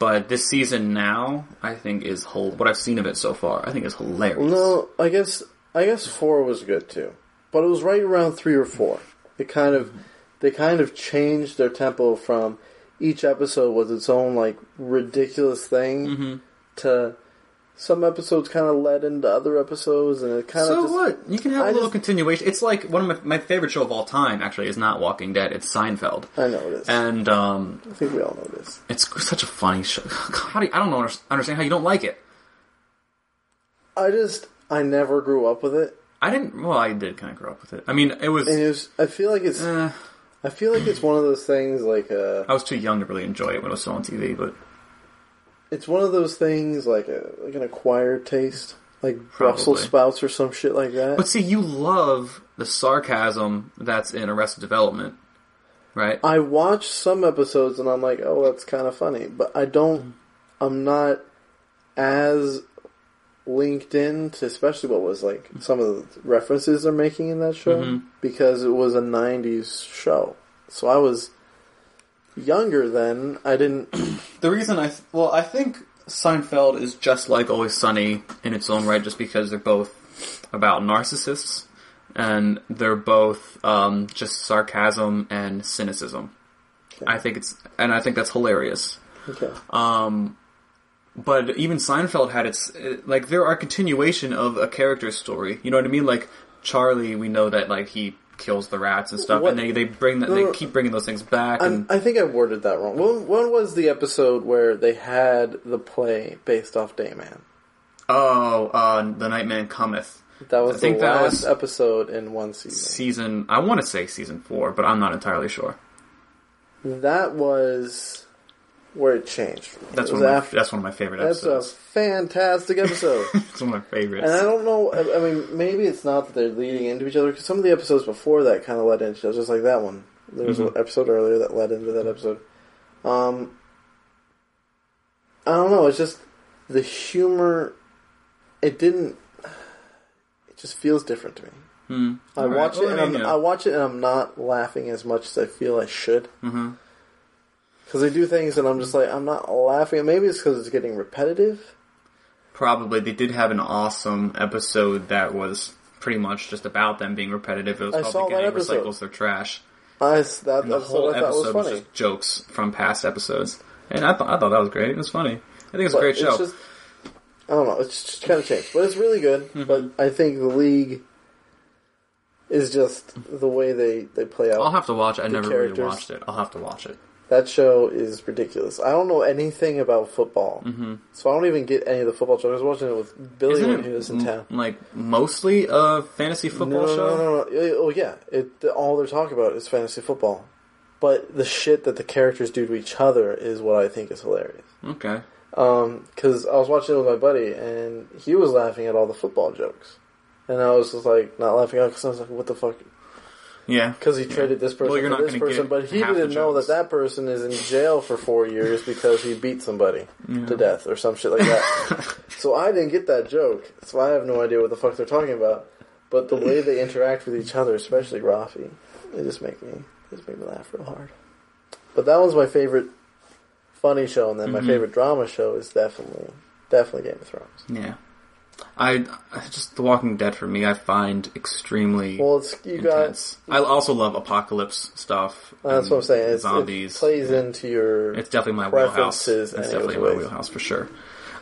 A: but this season now, I think is whole. What I've seen of it so far, I think is hilarious.
B: No, I guess I guess four was good too. but it was right around three or four. It kind of they kind of changed their tempo from each episode was its own like ridiculous thing
A: Mm-hmm.
B: to some episodes kind of led into other episodes, and it kind of
A: So
B: just,
A: what? You can have a
B: I
A: little
B: just-
A: continuation. It's like one of my, my favorite show of all time. Actually, is not Walking Dead. It's Seinfeld,
B: I know it is.
A: and um,
B: I think we all know this.
A: it's such a funny show. How do you, I don't know, understand how you don't like it.
B: I just I never grew up with it,
A: I didn't. Well, I did kind of grow up with it. I mean, it was.
B: and it was. I feel like it's.
A: eh,
B: I feel like it's one of those things like uh
A: I was too young to really enjoy it when it was still on TV, but
B: It's one of those things like a like an acquired taste, like Brussels
A: Probably.
B: sprouts or some shit like that.
A: but see, you love the sarcasm that's in Arrested Development, right?
B: I watch some episodes and I'm like, oh, that's kind of funny, but I don't. I'm not as linked in to especially what was like some of the references they're making in that show
A: Mhm.
B: because it was a 90s show. So I was younger then. I didn't.
A: The reason I well, I think Seinfeld is just like Always Sunny in its own right, just because they're both about narcissists and they're both um, just sarcasm and cynicism. I think it's and I think that's hilarious.
B: Okay.
A: Um, but even Seinfeld had its like there are continuation of a character's story. You know what I mean? Like Charlie, we know that like he kills the rats and stuff,
B: What-
A: and they they bring that
B: No,
A: they keep bringing those things back. And
B: I think I worded that wrong. When, when was the episode where they had the play based off Dayman?
A: oh, uh, the Nightman cometh.
B: That was
A: I think
B: the
A: that was-
B: episode in one season.
A: season I want to say season four, but I'm not entirely sure.
B: That was where it changed.
A: That's
B: it
A: one of my,
B: after.
A: that's one of my favorite episodes.
B: That's a fantastic episode.
A: it's one of my favorites.
B: and I don't know. I, I mean, maybe it's not that they're leading into each other because some of the episodes before that kind of led into just like that one. There was
A: Mhm.
B: an episode earlier that led into that episode. Um, I don't know. It's just the humor. It didn't. It just feels different to me.
A: Hmm.
B: I
A: All right.
B: watch
A: Well,
B: it and
A: I
B: I'm,
A: mean, you
B: I watch it and I'm not laughing as much as I feel I should
A: Mhm.
B: Because they do things and I'm just like I'm not laughing. Maybe it's because it's getting repetitive.
A: Probably they did have an awesome episode that was pretty much just about them being repetitive. It was
B: I
A: called The Gang. Recycles Their Trash.
B: I that
A: And the whole
B: was
A: episode was,
B: funny.
A: just jokes from past episodes. And I thought I thought that was great. It was funny. I think it's a great show.
B: It's just, I don't know. It's just kind of changed, but it's really good.
A: Mm-hmm.
B: But I think the league is just the way they they play out.
A: I'll have to watch it. I never
B: characters.
A: really watched it. I'll have to watch it.
B: That show is ridiculous. I don't know anything about football,
A: Mhm.
B: so I don't even get any of the football jokes. I was watching it with Billy
A: Isn't
B: when he was in
A: m-
B: town.
A: like mostly a fantasy football
B: no,
A: show?
B: No, no, no. Oh yeah, it all they're talking about is fantasy football. But the shit that the characters do to each other is what I think is hilarious.
A: Okay.
B: Because I was watching it with my buddy, and he was laughing at all the football jokes, and I was just like not laughing out because I was like, "What the fuck?"
A: Yeah.
B: Because he traded this person
A: Well, you're
B: for
A: not
B: this person, but he didn't know that that person is in jail for four years because he beat somebody to death or some shit like that. so I didn't get that joke, so I have no idea what the fuck they're talking about. But the way they interact with each other, especially Rafi, it just make me it just make me laugh real hard. But that was my favorite funny show, and then my
A: Mhm.
B: favorite drama show is definitely definitely Game of Thrones.
A: Yeah. I, I just The Walking Dead for me, I find extremely
B: Well, it's you got.
A: I also love apocalypse stuff.
B: that's what I'm saying. It's,
A: zombies.
B: it plays into your
A: It's definitely my wheelhouse. It's definitely my wheelhouse for sure.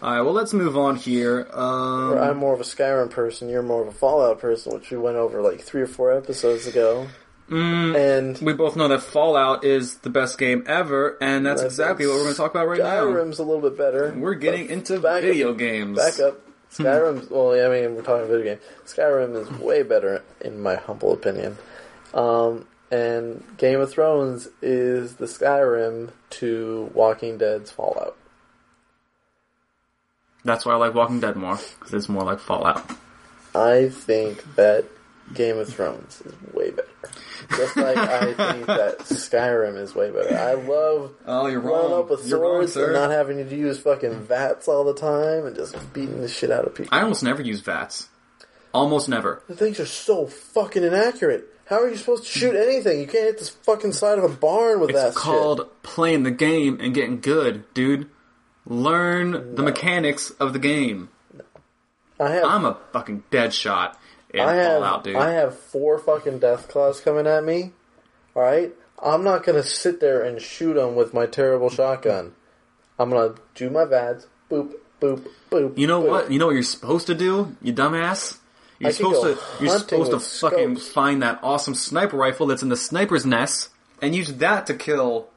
A: All right, well, let's move on here. Um,
B: I'm more of a Skyrim person, you're more of a Fallout person, which we went over like three or four episodes ago.
A: mm,
B: And
A: we both know that Fallout is the best game ever, and that's
B: That's-
A: exactly what we're going to talk about right now.
B: Skyrim's a little bit better.
A: We're getting into video
B: up,
A: games.
B: Back up. Skyrim's, well, yeah, I mean, we're talking video game. Skyrim is way better, in my humble opinion. Um, and Game of Thrones is the Skyrim to Walking Dead's Fallout.
A: That's why I like Walking Dead more, because it's more like Fallout.
B: I think that Game of Thrones is way better. Just like I think that Skyrim is way better. I love
A: Oh, you're
B: running up with
A: You're wrong,
B: swords
A: sir.
B: and not having to use fucking VATS all the time and just beating the shit out of people.
A: I almost never use VATS. Almost never.
B: the things are so fucking inaccurate. How are you supposed to shoot anything? You can't hit this fucking side of a barn with that
A: It's called playing the game and getting good, dude. Learn the mechanics of the game.
B: shit. I have
A: I'm a fucking dead shot.
B: I have
A: Fallout, dude.
B: I have four fucking Deathclaws coming at me. All right, I'm not gonna sit there and shoot them with my terrible shotgun. I'm gonna do my VATS. Boop, boop, boop.
A: you know
B: boop.
A: what? You know what you're supposed to do, you dumbass. You're
B: I
A: supposed
B: go
A: to you're supposed to fucking
B: scopes.
A: find that awesome sniper rifle that's in the sniper's nest and use that to kill.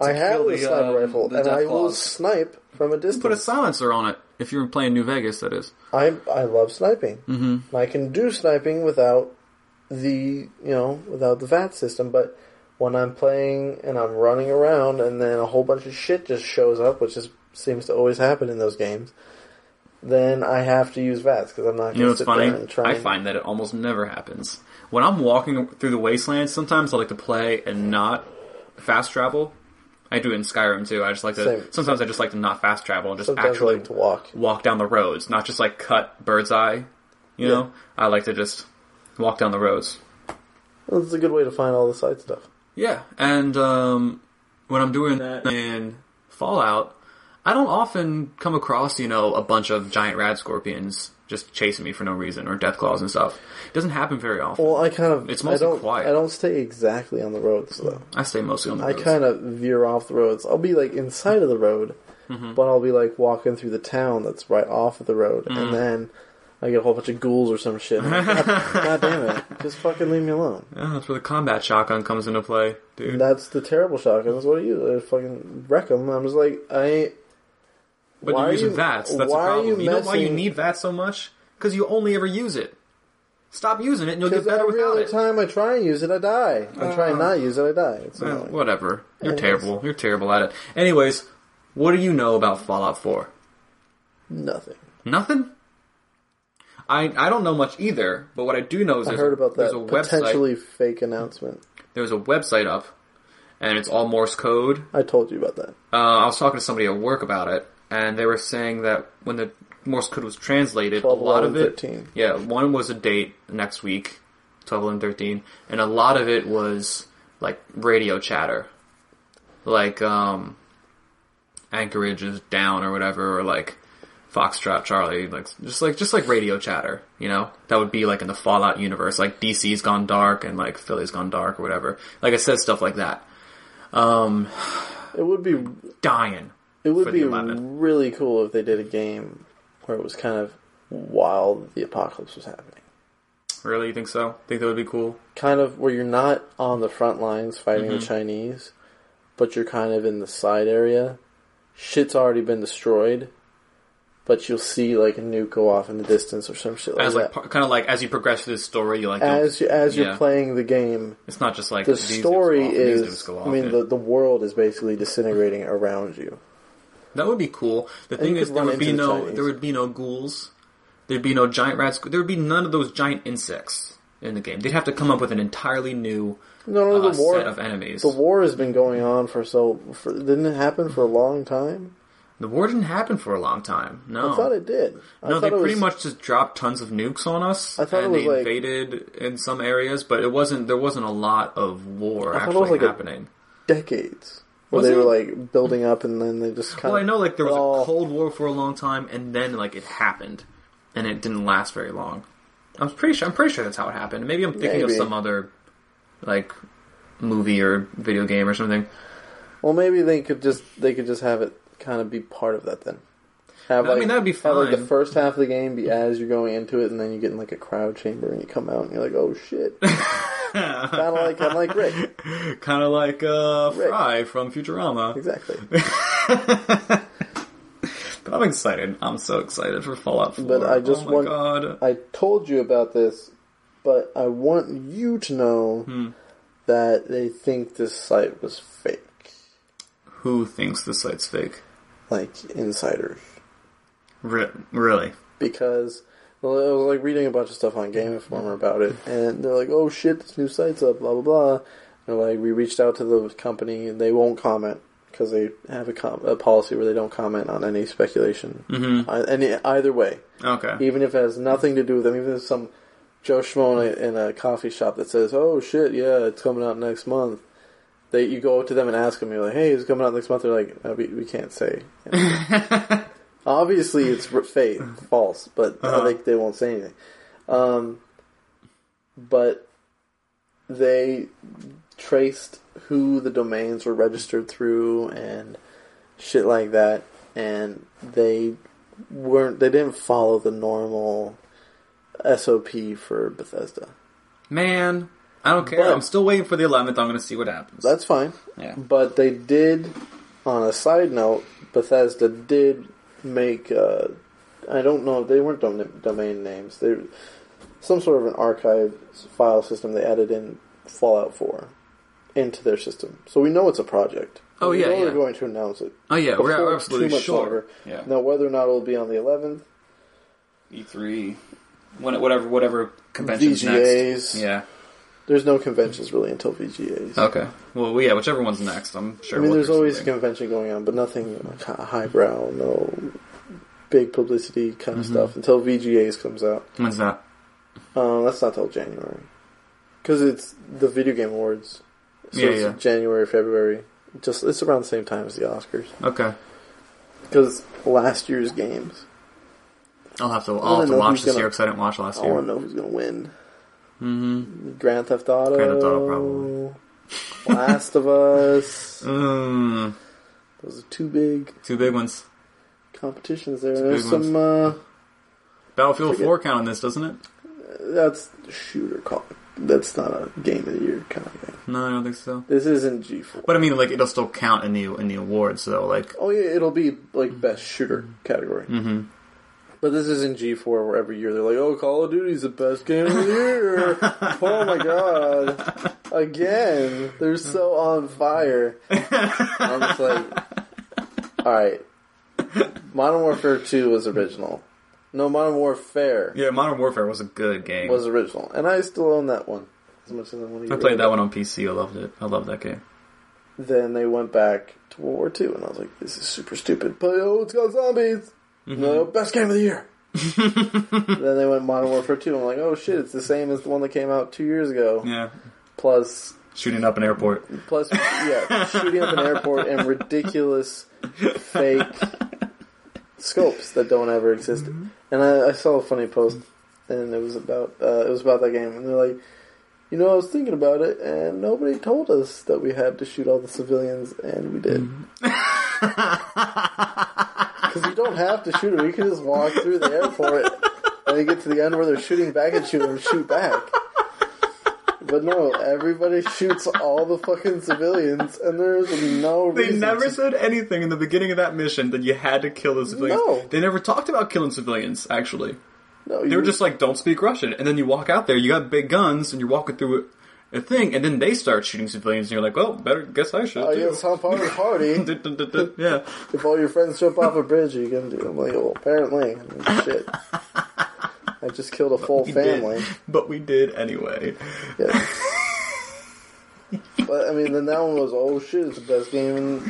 B: I have
A: kill
B: the,
A: the,
B: sniper
A: um,
B: rifle,
A: the
B: and I will snipe from a distance.
A: Put a silencer on it if you're playing New Vegas. That is.
B: I I love sniping. Mm-hmm. I can do sniping without the you know without the VAT system, but when I'm playing and I'm running around and then a whole bunch of shit just shows up, which just seems to always happen in those games, then I have to use VATs because I'm not. Gonna
A: You know what's funny?
B: And try
A: I find that it almost never happens. When I'm walking through the wasteland. sometimes I like to play and not fast travel. I do it in Skyrim too. I just like to.
B: Same.
A: Sometimes I just like to not fast travel and just
B: sometimes
A: actually
B: like to walk.
A: walk down the roads, not just like cut bird's eye. You know, I like to just walk down the roads.
B: Well, it's a good way to find all the side stuff.
A: Yeah, and um, when I'm doing that in Fallout, I don't often come across you know a bunch of giant radscorpions just chasing me for no reason or Deathclaws and stuff. It doesn't happen very often.
B: Well, I kind of
A: It's
B: I
A: mostly
B: don't
A: quiet.
B: I don't stay exactly on the roads though.
A: I stay mostly on the
B: I
A: roads.
B: kind of veer off the roads. I'll be like inside of the road,
A: Mm-hmm.
B: but I'll be like walking through the town that's right off of the road,
A: Mm.
B: and then I get a whole bunch of ghouls or some shit. Like, God, God damn it! Just fucking leave me alone.
A: Yeah, that's where the combat shotgun comes into play, dude.
B: That's the terrible shotguns. What do you? I fucking wreck them. I'm just like I.
A: but
B: why
A: you're using
B: you-
A: VATS. That's
B: are
A: problem.
B: you
A: You, know why you need VATS so much? Because you only ever use it. Stop using it, and you'll get better
B: every
A: without
B: other
A: it.
B: time I try and use it, I die. I try and not use it, I die. It's annoying.
A: whatever. You're
B: Anyways.
A: terrible. You're terrible at it. Anyways, what do you know about Fallout 4?
B: Nothing.
A: Nothing. I I don't know much either, but what I do know is
B: I
A: there's,
B: heard
A: a,
B: about
A: there's
B: that
A: a website.
B: potentially fake announcement.
A: There's a website up, and it's all Morse code.
B: I told you about that.
A: Uh, I was talking to somebody at work about it, and they were saying that when the Morse code was translated,
B: 12,
A: a lot
B: 11,
A: of it,
B: 13.
A: yeah, one was a date next week, 12, 11, 13, and a lot of it was like radio chatter, like um, Anchorage is down or whatever, or like Foxtrot Charlie, like just like just like radio chatter, you know, that would be like in the Fallout universe, like DC's gone dark and like Philly's gone dark or whatever. Like I said, stuff like that. Um,
B: It would be
A: dying.
B: It would be
A: 11.
B: really cool if they did a game where it was kind of while the apocalypse was happening.
A: Really, you think so? Think that would be cool?
B: Kind of where you're not on the front lines fighting
A: Mm-hmm.
B: the Chinese, but you're kind of in the side area. Shit's already been destroyed, but you'll see like a nuke go off in the distance or some shit like
A: As like
B: that.
A: kind of like as you progress through the story, you like
B: as you, as you're playing the game,
A: it's not just like
B: the story
A: off
B: is.
A: go off,
B: I mean, the the world is basically disintegrating around you.
A: That would be cool. The thing is, there would be
B: the
A: no
B: Chinese.
A: there would be no ghouls. There'd be no giant rats. There would be none of those giant insects in the game. They'd have to come up with an entirely new
B: No, no,
A: uh,
B: the war.
A: set of enemies.
B: The war has been going on for so. For, didn't it happen for a long time?
A: The war didn't happen for a long time. No,
B: I thought it did. I
A: no, they pretty
B: was,
A: much just dropped tons of nukes on us,
B: I thought it
A: and they
B: like-
A: invaded in some areas, but it wasn't. There wasn't a lot of war
B: I thought it
A: actually
B: was like
A: happening.
B: decades. Where
A: Was
B: they
A: it?
B: were like building up and then they just kind
A: Well,
B: of.
A: I know like there was
B: all-
A: a Cold War for a long time, and then like it happened, and it didn't last very long. I'm pretty sure. I'm pretty sure that's how it happened. Maybe I'm thinking
B: Maybe.
A: of some other like movie or video game or something.
B: Well, maybe they could just they could just have it kind of be part of that then. Have
A: I
B: like,
A: mean, that'd be
B: Have like the first half of the game be as you're going into it, and then you get in like a cryo chamber and you come out and you're like, oh shit. kind of like kind of like Rick.
A: kind of like uh,
B: Rick.
A: Fry from Futurama.
B: Exactly.
A: But I'm excited. I'm so excited for Fallout 4.
B: But I just
A: oh
B: want-
A: god.
B: I told you about this, but I want you to know
A: Hmm.
B: that they think this site was fake,
A: Who thinks the site's fake?
B: like insiders.
A: Re- really?
B: because well, I was like reading a bunch of stuff on Game Informer about it, and they're like, "Oh shit, this new site's up." Blah blah blah. And like, we reached out to the company, and they won't comment because they have a, com- a policy where they don't comment on any speculation.
A: Mm-hmm.
B: Any either way,
A: Okay.
B: even if it has nothing to do with them, even if some Joe Schmo in a, coffee shop that says, "Oh shit, yeah, it's coming out next month." They, you go to them and ask them, you're like, "Hey, is it coming out next month?" They're like, no, we, "We can't say." Obviously, it's fake, false, but
A: Uh-huh.
B: I think they won't say anything. Um, but they traced who the domains were registered through and shit like that, and they weren't they didn't follow the normal SOP for Bethesda.
A: Man, I don't care.
B: But-
A: I'm still waiting for the 11th. I'm going to see what happens.
B: That's fine.
A: yeah.
B: But they did, on a side note, Bethesda did make. Uh, I don't know. They weren't dom- domain names. They some sort of an archive file system they added in Fallout 4 into their system, so we know it's a project.
A: Oh,
B: we
A: yeah,
B: know
A: yeah.
B: they're going to announce it.
A: Oh yeah, we're, absolutely
B: too much
A: sure.
B: longer.
A: Yeah.
B: Now, whether or not it'll be on the 11th,
A: E3, whatever, whatever convention's
B: VGAs.
A: next. Yeah.
B: There's no conventions really until VGAs.
A: Okay. Well, yeah, whichever one's next, I'm sure.
B: I mean,
A: we'll
B: there's always a convention going on, but nothing highbrow, no big publicity kind of
A: Mm-hmm.
B: stuff until VGAs comes out.
A: When's that?
B: Um, that's not till January because it's the video game awards. So
A: Yeah,
B: it's
A: yeah.
B: January, February. Just it's around the same time as the Oscars
A: Okay.
B: because last year's games.
A: I'll have to. I'll have to watch this
B: gonna-
A: year because I didn't watch last year.
B: I want to know who's gonna win.
A: Mm-hmm.
B: Grand Theft Auto.
A: Grand Theft Auto, probably.
B: Last of Us.
A: Mm,
B: Those are two big
A: two big ones.
B: competitions there.
A: Two
B: There's some. Uh,
A: Battlefield 4 count on this, doesn't it?
B: that's shooter call. That's not a game of the year kind of thing.
A: No, I don't think so.
B: This isn't G4.
A: But I mean, like, it'll still count in the in the awards, though. Like,
B: Oh yeah, it'll be like best shooter category.
A: mm-hmm.
B: But this isn't G4 where every year they're like, "Oh, Call of Duty's the best game of the year." oh my god! Again, they're so on fire. I'm just like, all right. Modern Warfare 2 was original. No, Modern Warfare
A: yeah, Modern Warfare was a good game.
B: was original, and I still own that one as much as I want to.
A: I played that one on PC. I loved it. I love that game.
B: Then they went back to World War II, and I was like, "This is super stupid." But oh, it's got zombies. Mm-hmm. No, best game of the year. then they went Modern Warfare 2. I'm like, oh shit, it's the same as the one that came out two years ago.
A: Yeah,
B: Plus,
A: shooting up an airport.
B: plus, yeah, shooting up an airport and ridiculous fake scopes that don't ever exist. Mm-hmm. And I, I saw a funny post, and it was about uh, it was about that game, and they're like, you know, I was thinking about it, and nobody told us that we had to shoot all the civilians, and we did. Mm-hmm. Because you don't have to shoot them; you can just walk through the airport, and you get to the end where they're shooting back at you and shoot back. But no, everybody shoots all the fucking civilians, and there's no
A: They never
B: to-
A: said anything in the beginning of that mission that you had to kill the civilians.
B: No.
A: They never talked about killing civilians, actually.
B: No,
A: They
B: you-
A: were just like, don't speak Russian. And then you walk out there, you got big guns, and you're walking through a, thing, and then they start shooting civilians, and you're like, well, better guess I should.
B: I
A: too.
B: guess hop on the party.
A: yeah.
B: if all your friends jump off a bridge, you can do. I'm like, well, apparently, I mean, shit. I just killed a full
A: We did.
B: family.
A: But we did anyway.
B: Yeah. but I mean, then that one was oh shit, it's the best game, and,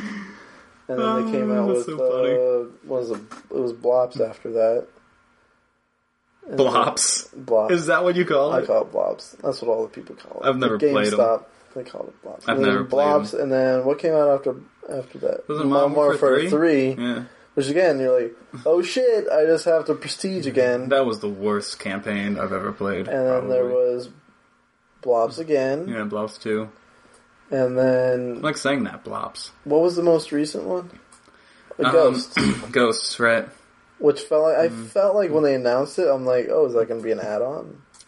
B: and then they came
A: Oh,
B: out with
A: so
B: uh, what was it? It was Blops after that. Then-.
A: Blops. Is that what you call it?
B: I call it Blops. That's what all the people call it.
A: I've never
B: The
A: played.
B: GameStop, They call it blobs.
A: I've
B: And then
A: never played
B: Blops, and then what came out after after that?
A: Was it Modern Warfare 3? Yeah.
B: Which again, you're like, oh shit, I just have to prestige again.
A: That was the worst campaign I've ever played.
B: and then there was Blobs again,
A: Yeah, blobs 2.
B: and then
A: I like saying that, blobs.
B: what was the most recent one? The
A: Um,
B: Ghost,
A: Ghosts, right?
B: Which felt like I
A: Mm.
B: felt like when they announced it, I'm like, oh, is that going to be an add-on?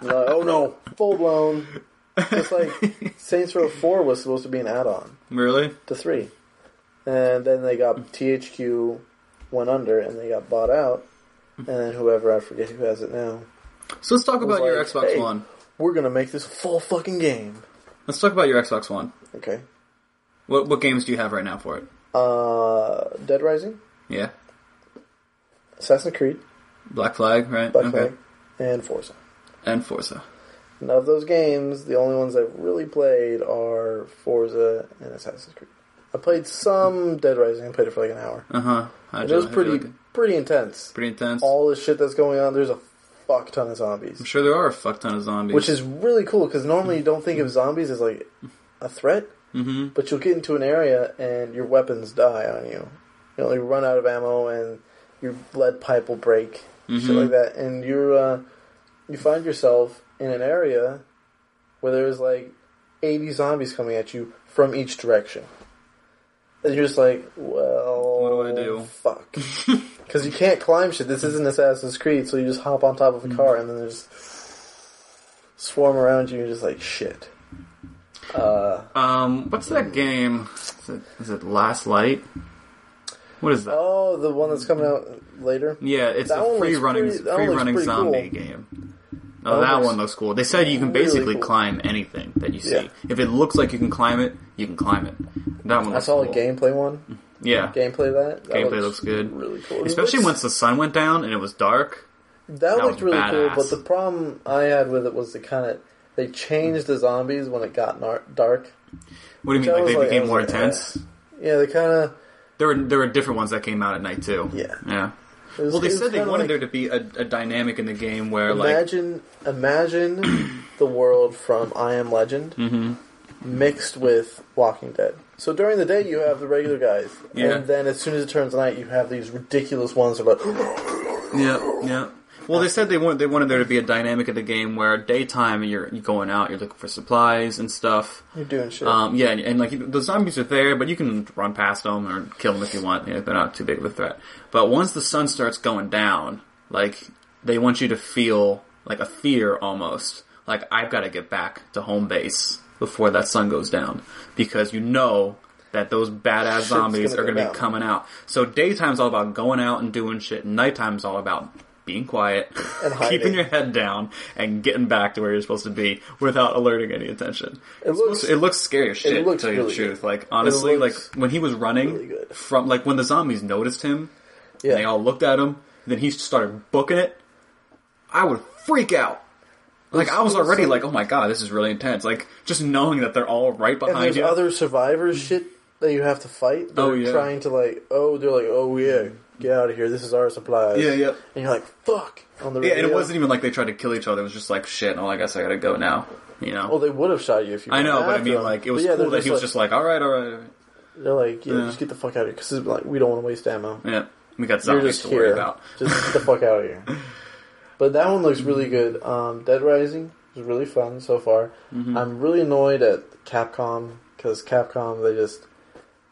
B: Like, oh no, full blown. Just like Saints Row Four was supposed to be an add-on
A: Really?
B: to three, and then they got THQ went under and they got bought out, and then whoever I forget who has it now.
A: So let's talk about your
B: like,
A: Xbox
B: hey.
A: One.
B: We're gonna make this a full fucking game.
A: Let's talk about your Xbox One.
B: Okay.
A: What what games do you have right now for it?
B: Uh, Dead Rising,
A: Yeah,
B: Assassin's Creed,
A: Black Flag, right?
B: Black Flag, and Forza.
A: And Forza.
B: And of those games, the only ones I've really played are Forza and Assassin's Creed. I played some Dead Rising. I played it for like an hour.
A: Uh huh.
B: It was pretty pretty intense.
A: pretty intense.
B: All the shit that's going on. There's a fuck ton of zombies.
A: I'm sure there are a fuck ton of zombies.
B: which is really cool because normally you don't think of zombies as like a threat,
A: hmm
B: but you'll get into an area and your weapons die on you. You know, you run out of ammo and your lead pipe will break, shit
A: Mhm.
B: like that, and you're uh, you find yourself in an area where there's like 80 zombies coming at you from each direction. And you're just like, well,
A: What do I do?
B: Fuck. Because you can't climb shit. This isn't Assassin's Creed, so you just hop on top of a car and then there's swarm around you. and You're just like, shit. Uh,
A: Um, what's that game? Is it, is it Last Light? What is that?
B: oh, the one that's coming out later.
A: yeah, it's
B: that
A: a
B: one
A: free
B: looks
A: running
B: pretty- that one
A: free
B: looks
A: running
B: pretty
A: zombie
B: cool.
A: game. Oh,
B: That
A: that
B: looks
A: one looks cool. They said you can
B: really
A: basically
B: cool.
A: climb anything that you see.
B: Yeah.
A: If it looks like you can climb it, you can climb it. That one.
B: I
A: Looks
B: saw
A: cool.
B: a gameplay one.
A: Yeah,
B: Gameplay of that. that
A: gameplay looks good.
B: Really cool. It
A: Especially
B: looks-
A: once the sun went down and it was dark.
B: That, looked
A: was
B: really
A: badass.
B: cool, but the problem I had with it was the kind of they changed the zombies when it got nar- dark.
A: What do you mean? Like
B: was
A: they
B: like- I
A: became
B: was
A: more
B: like,
A: intense? Eh.
B: Yeah, they kind of.
A: There were there were different ones that came out at night too.
B: Yeah.
A: Yeah. Well, they said they wanted there to be a, a dynamic in the game where like
B: Imagine, imagine the world from I Am Legend
A: Mm-hmm.
B: mixed with Walking Dead. So during the day you have the regular guys,
A: Yeah.
B: and then as soon as it turns night, you have these ridiculous ones that are like,
A: Yeah, yeah. Well, they said they wanted they wanted there to be a dynamic of the game where daytime you're, you're going out, you're looking for supplies and stuff.
B: you're doing shit.
A: Um, yeah, and, and like the zombies are there, but you can run past them or kill them if you want. You know, they're not too big of a threat. But once the sun starts going down, like they want you to feel like a fear almost. Like I've got to get back to home base before that sun goes down because you know that those badass zombies
B: gonna
A: are going to be coming out. So daytime's all about going out and doing shit. and Nighttime's all about being quiet,
B: And
A: keeping your head down, and getting back to where you're supposed to be without alerting any attention.
B: It looks-
A: to- it looks scary as shit.
B: looks
A: to tell you
B: really
A: the truth,
B: good.
A: like honestly, like when he was running
B: really
A: from, like when the zombies noticed him,
B: yeah,
A: and they all looked at him, then he started booking it. I would freak out. Like I was already like, oh my god, this is really intense. Like just knowing that they're all right
B: and
A: behind
B: there's
A: you.
B: other survivors shit that you have to fight. Oh, they're
A: Oh, yeah.
B: trying to like, oh, they're like, oh yeah, get out of here. This is our supplies.
A: yeah, yeah.
B: And you're like, fuck. On the
A: Yeah, and it wasn't even like they tried to kill each other. It was just like, shit, well, I guess I gotta go now. You know?
B: Well, they would have shot you if you.
A: I know, but I mean,
B: them.
A: like, it was
B: yeah,
A: cool that he was
B: like-
A: just like, alright, alright, alright.
B: They're like, yeah,
A: Yeah.
B: just get the fuck out of here because like we don't want to waste ammo.
A: Yeah, we got zombies
B: just
A: to worry
B: here.
A: about.
B: Just get the fuck out of here. But that one looks really good. Um, Dead Rising is really fun so far.
A: Mm-hmm.
B: I'm really annoyed at Capcom because Capcom they just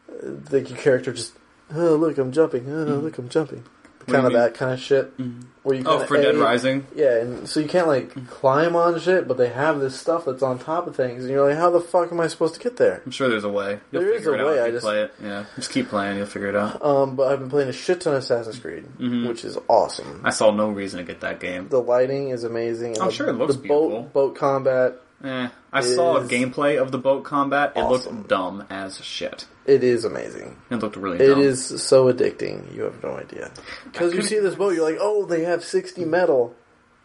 B: the character just oh look I'm jumping oh look I'm jumping
A: Mm-hmm.
B: kind of
A: mean?
B: that kind of shit where you
A: Oh,
B: kinda
A: for Dead Rising?
B: yeah and so you can't like climb on shit but they have this stuff that's on top of things and you're like how the fuck am I supposed to get there
A: I'm sure there's a way. You'll
B: There is
A: figure
B: a
A: it out
B: way,
A: if
B: I
A: you
B: just-
A: play it. Yeah, just keep playing. You'll figure it out.
B: um but I've been playing a shit ton of Assassin's Creed
A: Mhm.
B: which is awesome
A: I saw no reason to get that game.
B: the lighting is amazing and
A: I'm
B: the,
A: sure it looks
B: the
A: beautiful.
B: boat boat combat
A: Eh, I
B: It
A: saw a gameplay of the boat combat. It
B: awesome.
A: looked dumb as shit.
B: it is amazing
A: It looked really
B: It
A: dumb.
B: is so addicting. You have no idea. Because you see this boat, you're like, oh, they have 60 metal.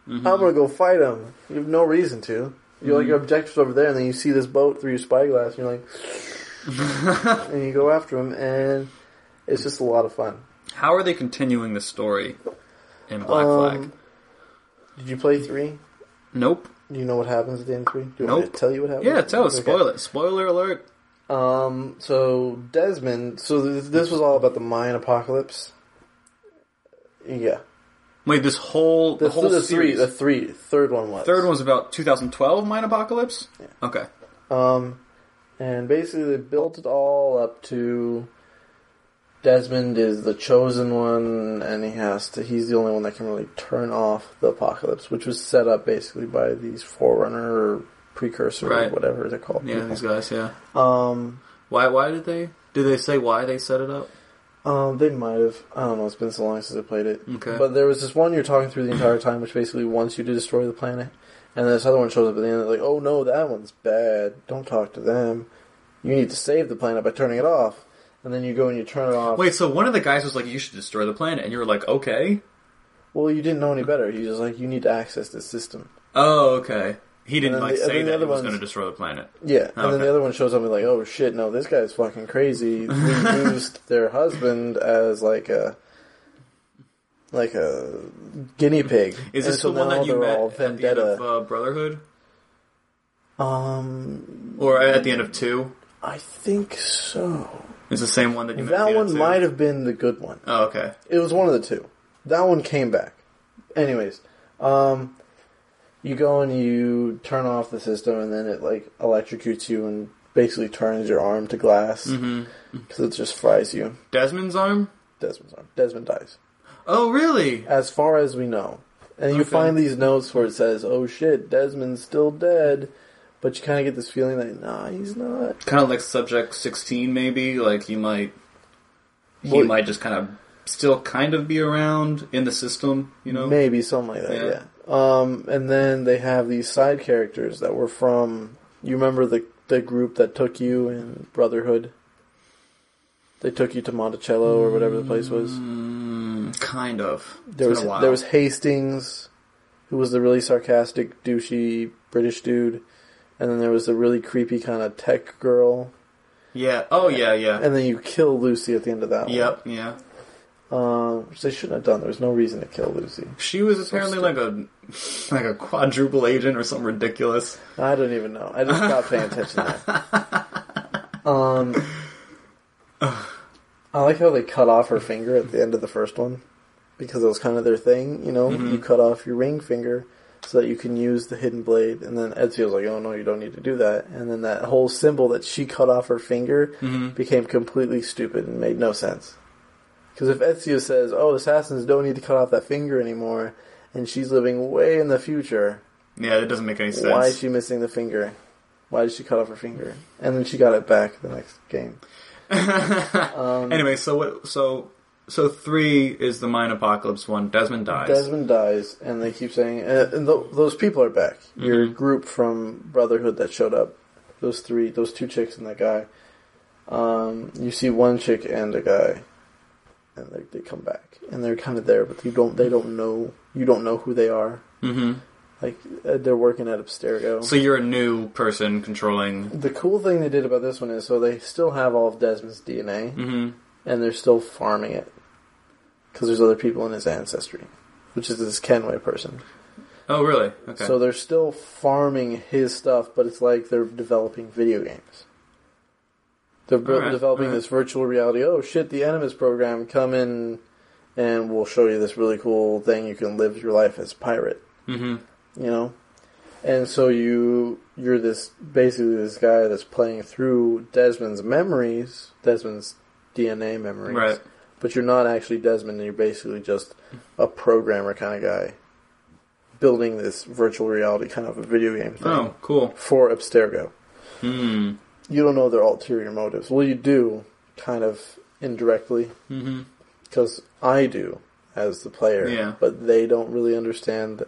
A: Mm-hmm.
B: I'm gonna go fight them. You have no reason to. You're like, your objective's over there, and then you see this boat through your spyglass, and you're like, and you go after them, and it's just a lot of fun.
A: How are they continuing the story in Black Flag?
B: Um, Did you play 3?
A: Nope.
B: Do you know what happens at the end of 3? Do you want me to tell you what happens?
A: Yeah, tell us.
B: Okay.
A: Spoil it. Spoiler alert.
B: Um, so Desmond, so this, this was all about the Mayan apocalypse. Yeah.
A: Wait, this whole the,
B: The,
A: whole
B: the three,
A: series.
B: the three, third one was.
A: Third one's about 2012 Mayan Apocalypse.
B: Yeah.
A: Okay.
B: Um, and basically they built it all up to Desmond is the chosen one, and he has to. He's the only one that can really turn off the apocalypse, which was set up basically by these forerunner or precursor
A: Right.
B: or whatever they're called.
A: Yeah, these guys. Yeah.
B: Um,
A: Why? Why did they? Did they say why they set it up?
B: um, they might have. I don't know. It's been so long since I played it.
A: Okay.
B: But there was this one you're talking through the entire time, which basically wants you to destroy the planet, and this other one shows up at the end. Like, oh no, that one's bad. Don't talk to them. You need to save the planet by turning it off. And then you go and you turn it off.
A: Wait, so one of the guys was like, "You should destroy the planet," and you were like, "Okay."
B: Well, you didn't know any better. He was like, you need to access this system.
A: Oh, okay. He didn't like
B: the- and
A: say
B: then the
A: that he was going to destroy the planet.
B: Yeah. And then the other one shows up and like, oh shit, no, this guy's fucking crazy. We used their husband as like a like a guinea pig.
A: Is
B: And
A: this
B: so
A: the one that you met at the end
B: vendetta.
A: of uh, Brotherhood,
B: um,
A: or at the end of two?
B: I think so.
A: It's the same one that you
B: That one might have been the good one.
A: Oh, okay.
B: It was one of the two. That one came back. Anyways, um, you go and you turn off the system, and then it like electrocutes you and basically turns your arm to glass
A: hmm
B: because it just fries you.
A: Desmond's arm.
B: Desmond's arm. Desmond dies,
A: Oh, really?
B: as far as we know. And you find these notes where it says, "Oh shit, Desmond's still dead," but you kind of get this feeling that nah, he's not.
A: Kind of like Subject 16, maybe. Like he might, he
B: Well-
A: might just kind of still kind of be around in the system. You know?
B: Maybe something like that,
A: Yeah.
B: yeah. Um, and then they have these side characters that were from. You remember the the group that took you in Brotherhood? They took you to Monticello or whatever the place was.
A: Mm, kind of. It's
B: There was there was Hastings, who was the really sarcastic, douchey British dude, and then there was the really creepy kind of tech girl,
A: Yeah. Oh, yeah, yeah.
B: and then you kill Lucy at the end of that
A: Yep. Yeah.
B: one. Um, which they shouldn't have done. There was no reason to kill Lucy.
A: She was apparently like a like a quadruple agent or something ridiculous.
B: I don't even know. I just stopped paying attention to that. Um, I like how they cut off her finger at the end of the first one because it was kind of their thing. You know,
A: Mhm.
B: you cut off your ring finger so that you can use the hidden blade, and then Ezio's like, "Oh no, you don't need to do that." And then that whole symbol that she cut off her finger
A: Mm-hmm.
B: became completely stupid and made no sense. Because if Ezio says, "Oh, assassins don't need to cut off that finger anymore," and she's living way in the future,
A: Yeah, that doesn't make any sense.
B: why is she missing the finger? Why did she cut off her finger? And then she got it back the next game. Um,
A: anyway, so what? So so three is the Mayan apocalypse one. Desmond dies.
B: Desmond dies, and they keep saying, uh, and th- those people are back. Your
A: Mhm.
B: group from Brotherhood that showed up, those three, those two chicks and that guy. Um, you see one chick and a guy, and they, they come back, and they're kind of there, but you don't, they don't know, you don't know who they are.
A: Mm-hmm.
B: Like uh, they're working at Abstergo.
A: So you're a new person controlling.
B: the cool thing they did about this one is, so they still have all of Desmond's DNA.
A: hmm
B: and they're still farming it because there's other people in his ancestry, which is this Kenway person.
A: Oh, really? Okay.
B: So they're still farming his stuff, but it's like they're developing video games. They're
A: Alright,
B: developing
A: alright.
B: this virtual reality. Oh shit, the Animus program, come in and we'll show you this really cool thing. You can live your life as a pirate,
A: hmm
B: you know? And so you you're this basically this guy that's playing through Desmond's memories, Desmond's DNA memories
A: Right.
B: but you're not actually Desmond, and you're basically just a programmer kind of guy building this virtual reality kind of a video game thing
A: Oh, cool.
B: for Abstergo.
A: Hmm.
B: You don't know their ulterior motives. Well, you do, kind of indirectly, because I do as the player,
A: Yeah.
B: but they don't really understand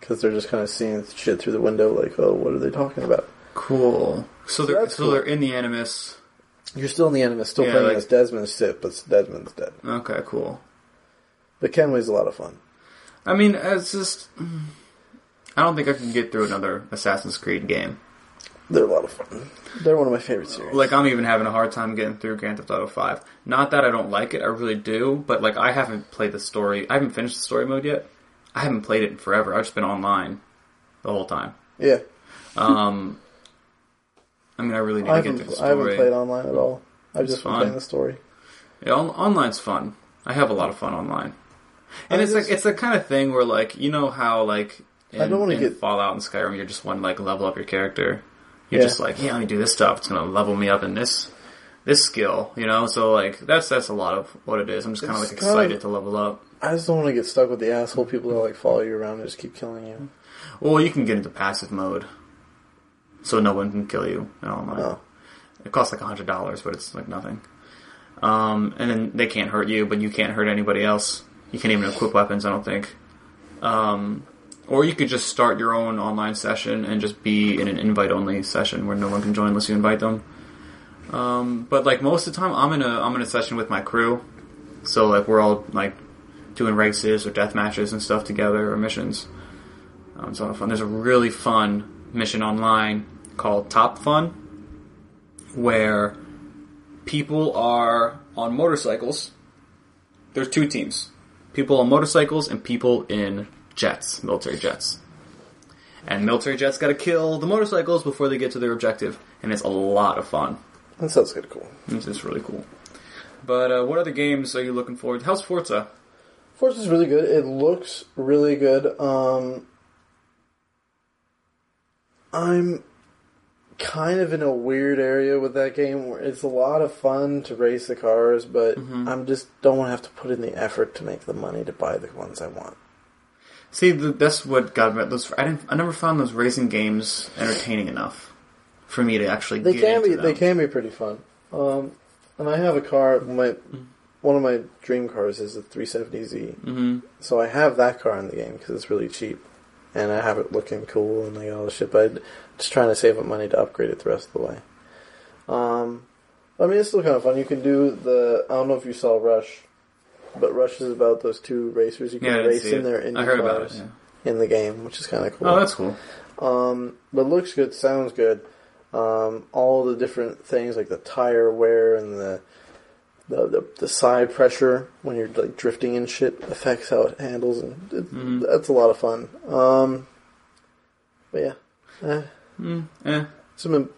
B: because they're just kind of seeing shit through the window, like, oh, what are they talking about?
A: Cool. So they're so
B: cool.
A: they're in the Animus.
B: You're still in the Animus, still
A: Yeah,
B: playing
A: like-
B: as Desmond's shit, but Desmond's dead.
A: Okay, cool.
B: But Kenway's a lot of fun.
A: I mean, it's just. I don't think I can get through another Assassin's Creed game.
B: They're a lot of fun. They're one of my favorite series.
A: Like I'm even having a hard time getting through Grand Theft Auto Five. Not that I don't like it, I really do. But like I haven't played the story. I haven't finished the story mode yet. I haven't played it in forever. I've just been online the whole time.
B: yeah.
A: Um, I mean, I really need
B: I
A: to get through the
B: I haven't played online at all. I've
A: It's
B: just been playing the story.
A: Yeah, on- online's fun. I have a lot of fun online. And
B: I
A: it's
B: just-
A: like it's the kind of thing where like you know how like in,
B: I don't wanna
A: in
B: get-
A: Fallout and Skyrim you're just want to like level up your character. You're
B: Yeah.
A: just like, yeah, let me do this stuff. It's gonna level me up in this this skill, you know. So like that's that's a lot of what it is. I'm just kind of like excited to level up.
B: I just don't want to get stuck with the asshole people that like follow you around and just keep killing you.
A: Well, you can get into passive mode, so no one can kill you in.
B: Oh.
A: It costs like a hundred dollars, but it's like nothing. Um, and then they can't hurt you, but you can't hurt anybody else. You can't even equip weapons, I don't think. Um, or you could just start your own online session and just be in an invite-only session where no one can join unless you invite them. Um, but like most of the time, I'm in a I'm in a session with my crew, so like we're all like doing races or death matches and stuff together or missions. Um, it's a lot of fun. There's a really fun mission online called Top Fun, where people are on motorcycles. There's two teams: people on motorcycles and people in jets, military jets. And military jets got to kill the motorcycles before they get to their objective, and it's a lot of fun.
B: That sounds kind of cool.
A: This is really cool. But uh, what other games are you looking forward? to? How's Forza?
B: Forza's really good. It looks really good. Um, I'm kind of in a weird area with that game where it's a lot of fun to race the cars, but
A: Mm-hmm.
B: I'm just don't want to have to put in the effort to make the money to buy the ones I want.
A: See, the, that's what got me. Those I didn't. I never found those racing games entertaining enough for me to actually.
B: They
A: get
B: can
A: into
B: be
A: them.
B: they can be pretty fun. Um, and I have a car. My one of my dream cars is a 370Z.
A: hmm
B: So I have that car in the game because it's really cheap, and I have it looking cool and like all the shit. But I'm just trying to save up money to upgrade it the rest of the way. Um, I mean, it's still kind of fun. You can do the. I don't know if you saw Rush, but Rush is about those two racers. You can
A: Yeah,
B: race in their Indy
A: I it.
B: cars
A: Yeah.
B: in the game, which is kind of cool.
A: Oh, that's cool.
B: Um, but looks good, sounds good. Um, all the different things like the tire wear and the, the the the side pressure when you're like drifting and shit affects how it handles, and it,
A: Mhm.
B: that's a lot of fun. Um, but yeah, eh,
A: Mm, eh.
B: some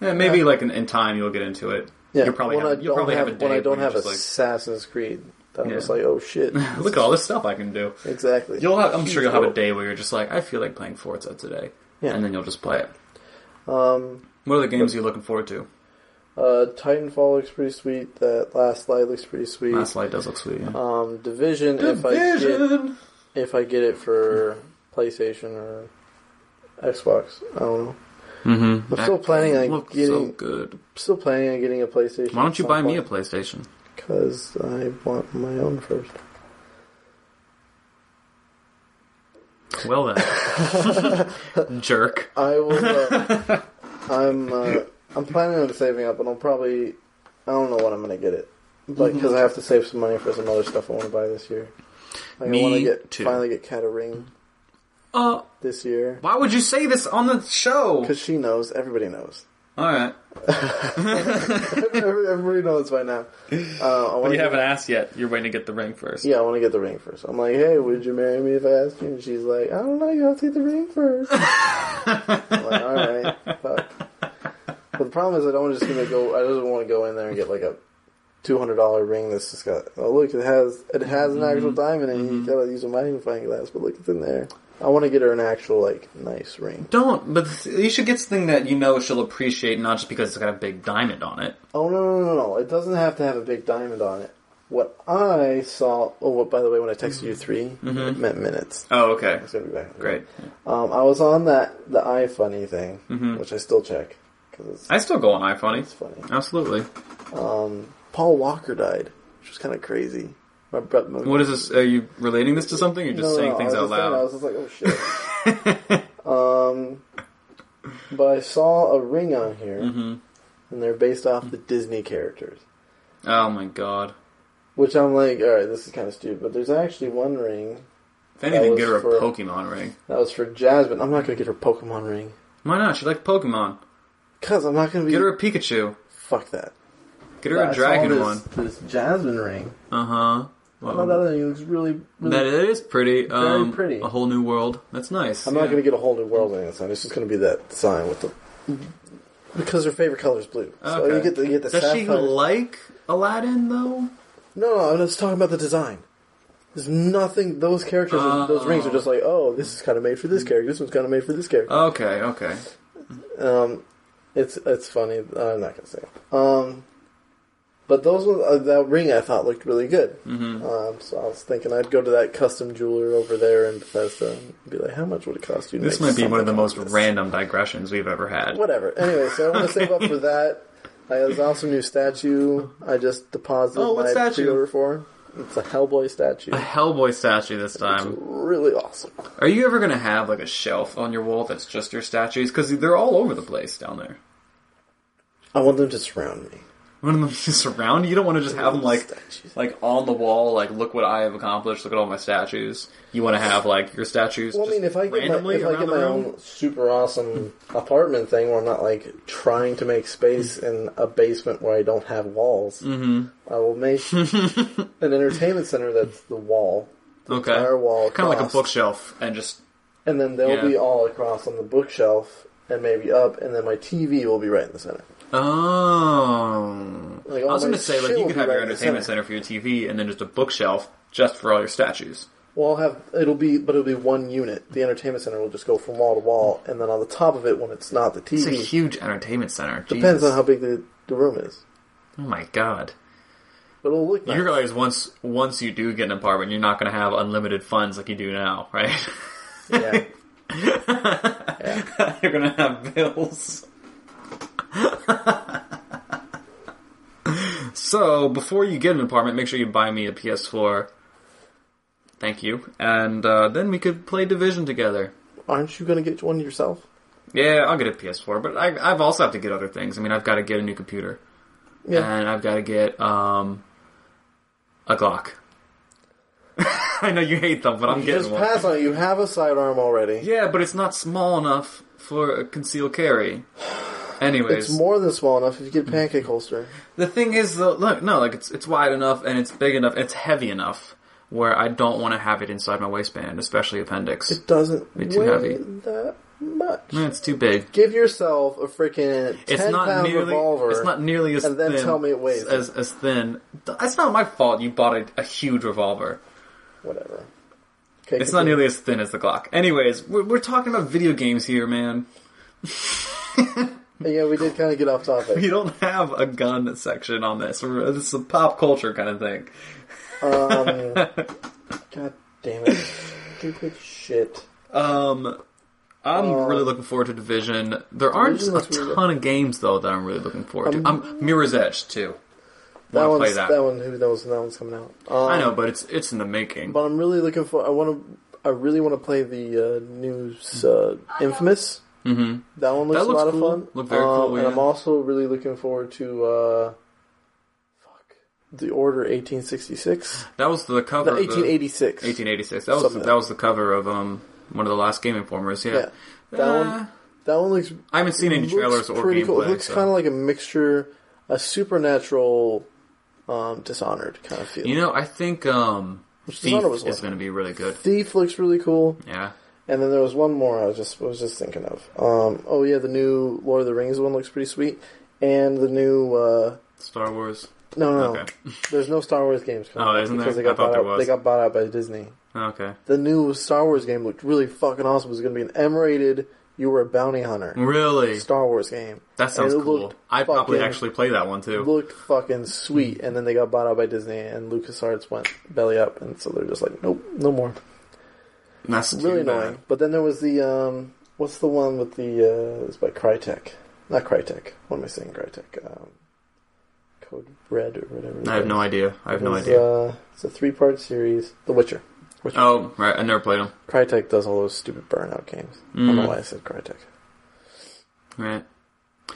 A: Yeah, maybe like in, in time you'll get into it.
B: yeah.
A: You'll probably
B: when
A: have,
B: I
A: you'll probably
B: have,
A: have a day
B: when I don't have Assassin's Creed, then I'm
A: Yeah.
B: just like, oh shit,
A: look at all this stuff I can do.
B: exactly.
A: You'll have, I'm sure you'll have a day where you're just like, I feel like playing Forza today,
B: Yeah.
A: and then you'll just play it.
B: Um,
A: What are the games you're looking forward to?
B: Uh, Titanfall looks pretty sweet. That Last Light looks pretty sweet.
A: Last Light does look sweet. Yeah.
B: Um, Division, if I get if I get it for PlayStation or Xbox. I don't know.
A: Mm-hmm.
B: I'm still planning on
A: looks so
B: getting-
A: good.
B: Still planning on getting a PlayStation.
A: Why don't you buy me a PlayStation?
B: Because I want my own first.
A: Well then, jerk.
B: I will. Uh, I'm. Uh, I'm planning on saving up, and I'll probably. I don't know when I'm gonna get it, but because I have to save some money for some other stuff I want to buy this year. Like, I
A: Me
B: want to get
A: too.
B: finally get Cat a ring
A: Uh,
B: this year
A: why would you say this on the show?
B: because she knows. Everybody knows.
A: All right,
B: Everybody knows by now. Uh, I
A: but you
B: get-
A: haven't asked yet. You're waiting to get the ring first.
B: Yeah, I want to get the ring first. I'm like, hey, would you marry me if I asked you? And she's like, I don't know, you have to get the ring first. I'm like, alright, fuck. But the problem is I don't just gonna go, I just want to go in there and get like a $200 ring that's just got, oh look, it has, it has an actual diamond in it. You gotta use a magnifying glass, but look, it's in there. I want to get her an actual, like, nice ring.
A: Don't, but th- you should get something that you know she'll appreciate, not just because it's got a big diamond on it.
B: Oh, no, no, no, no. It doesn't have to have a big diamond on it. What I saw, oh, what, by the way, when I texted you 3 it meant minutes.
A: Oh, okay,
B: It's gonna be back.
A: great.
B: Um, I was on that the iFunny thing,
A: Mhm.
B: which I still check
A: I still go on iFunny.
B: it's funny.
A: Absolutely.
B: Um, Paul Walker died, which was kind of crazy. My, bro- my,
A: What is this? Are you relating this to something? Or you're just saying things
B: I
A: out
B: was just saying- I was just like, oh shit. um, but I saw a ring on here,
A: hmm
B: and they're based off the Disney characters.
A: Oh my god.
B: Which I'm like, all right, this is kind of stupid. But there's actually one ring
A: If anything,
B: was
A: get her a
B: for-
A: Pokemon ring.
B: that was for Jasmine. I'm not gonna get her a Pokemon ring
A: Why not? She likes Pokemon.
B: Because I'm not gonna be.
A: Get her a Pikachu.
B: Fuck that.
A: Get her
B: I
A: a
B: saw
A: dragon
B: this,
A: one.
B: This Jasmine ring.
A: Uh huh.
B: Oh, that thing looks really, really
A: That is pretty. Um,
B: pretty.
A: A whole new world. That's nice.
B: I'm
A: yeah.
B: not going to get a whole new world in this one. It's just going to be that sign with the because her favorite color is blue. So
A: Okay.
B: you get the you get the
A: Does she like Aladdin though?
B: no, no, I'm just talking about the design. There's nothing. Those characters,
A: Oh.
B: those rings are just like, oh, this is kind of made for this character. This one's kind of made for this character.
A: Okay, okay.
B: Um, it's it's funny. I'm not to say. It. Um, but those ones, uh, that ring I thought looked really good.
A: hmm
B: Um, so I was thinking I'd go to that custom jeweler over there in Bethesda and be like, how much would it cost you?
A: This might be one of the most
B: like
A: random digressions we've ever had.
B: Whatever. Anyway, so I want to save up for that. I, there's also a new statue I just deposited
A: Oh, what
B: my
A: statue?
B: pre-order for. It's a Hellboy statue.
A: A Hellboy statue this
B: It's
A: time.
B: really awesome.
A: Are you ever gonna have like a shelf on your wall that's just your statues? Because they're all over the place down there.
B: I want them to surround me.
A: Them just around. You don't want to just have them like
B: Statues.
A: like on the wall. Like, look what I have accomplished. Look at all my statues. You want to have like your statues.
B: Well, I mean, if I get my, if I get my own super awesome apartment thing where I'm not like trying to make space in a basement where I don't have walls,
A: Mm-hmm.
B: I will make an entertainment center that's the wall, the
A: Okay.
B: entire wall,
A: Kind of like a bookshelf, and just
B: and then they'll
A: Yeah.
B: be all across on the bookshelf and maybe up, and then my TV will be right in the center.
A: Oh.
B: Like,
A: I was going to say like you could have your
B: right the
A: entertainment
B: center.
A: center for your TV, and then just a bookshelf just for all your statues.
B: Well, I'll have it'll be, but it'll be one unit. The entertainment center will just go from wall to wall, and then on the top of it, when it's not the TV,
A: It's a huge entertainment center.
B: depends
A: Jesus.
B: on how big the, the room is.
A: Oh my god.
B: But it'll look nice.
A: You realize once once you do get an apartment, you're not going to have unlimited funds like you do now, right?
B: yeah.
A: you're going to have bills. so before you get an apartment, make sure you buy me a PS4. Thank you, and uh, then we could play Division together.
B: Aren't you going to get one yourself?
A: Yeah, I'll get a PS4, but I, I've also have to get other things. I mean, I've got to get a new computer,
B: Yeah.
A: and I've got to get um, a Glock. I know you hate them, but I'm
B: You
A: getting
B: just
A: one.
B: pass on it. You have a sidearm already.
A: Yeah, but it's not small enough for a concealed carry. Anyways,
B: It's more than small enough if you get a pancake holster.
A: the thing is though, look, no, like it's it's wide enough and it's big enough, it's heavy enough where I don't want to have it inside my waistband, especially appendix.
B: It doesn't
A: Be too heavy.
B: that much.
A: Eh, it's too big.
B: Give yourself a freaking
A: It's
B: ten
A: not
B: pound
A: nearly.
B: revolver.
A: It's not nearly as thin.
B: and then
A: thin
B: tell me it weighs
A: as as thin. That's not my fault. You bought a, a huge revolver.
B: Whatever. Okay,
A: It's not nearly as thin as the Glock. Anyways, we're, we're talking about video games here, man.
B: Yeah, we did kind of get off topic.
A: We don't have a gun section on this. This is a pop culture kind of thing.
B: Um, God damn it. Stupid shit.
A: Um, I'm
B: Uh,
A: really looking forward to Division. There aren't a
B: looks really good.
A: ton of games though that I'm really looking forward to. I'm Mirror's Edge too.
B: That
A: Want play
B: that. one. Who knows when that one's coming out? Um,
A: I know, but it's it's in the making.
B: but I'm really looking for. I want to. I really want to play the uh, new uh, Infamous.
A: Hmm
B: That one looks,
A: That looks
B: a lot
A: cool.
B: of fun.
A: Look very
B: Um,
A: cool,
B: And. I'm also really looking forward to. Uh, fuck. The Order 1866.
A: That was the cover.
B: No,
A: of the-
B: 1886.
A: 1886. That was
B: Something
A: that was the cover of um one of the last Game Informers. Yeah.
B: Yeah. That
A: Uh,
B: one. That one looks.
A: I haven't seen any trailers or
B: pretty
A: gameplay.
B: cool. It looks
A: so-
B: kind of like a mixture, a supernatural, um, Dishonored kind of feel.
A: You know, I think um,
B: Which
A: Thief is going to be really good.
B: Thief looks really cool.
A: Yeah.
B: And then there was one more I was just was just thinking of. Um, oh yeah, the new Lord of the Rings one looks pretty sweet, and the new uh,
A: Star Wars.
B: no no.
A: Okay.
B: there's no Star Wars games coming
A: Oh,
B: out
A: isn't
B: because
A: there?
B: they got
A: I thought
B: bought
A: there
B: out.
A: was.
B: They got bought out by Disney.
A: Okay.
B: The new Star Wars game looked really fucking awesome. It was going to be an M-rated. You were a bounty hunter.
A: Really?
B: Star Wars game.
A: That sounds cool. I'd probably actually play that one too.
B: Looked fucking sweet, and then they got bought out by Disney, and LucasArts went belly up, and so they're just like, nope, no more.
A: That's too
B: really
A: bad.
B: annoying. But then there was the um, what's the one with the uh, it's by Crytek, not Crytek. What am I saying? Crytek. Um, Code Red or whatever.
A: I have no idea. I have no idea.
B: Uh, it's a three-part series. The Witcher. Witcher.
A: Oh, right. I never played them.
B: Crytek does all those stupid burnout games. I don't know
A: Mm.
B: why I said Crytek.
A: Right.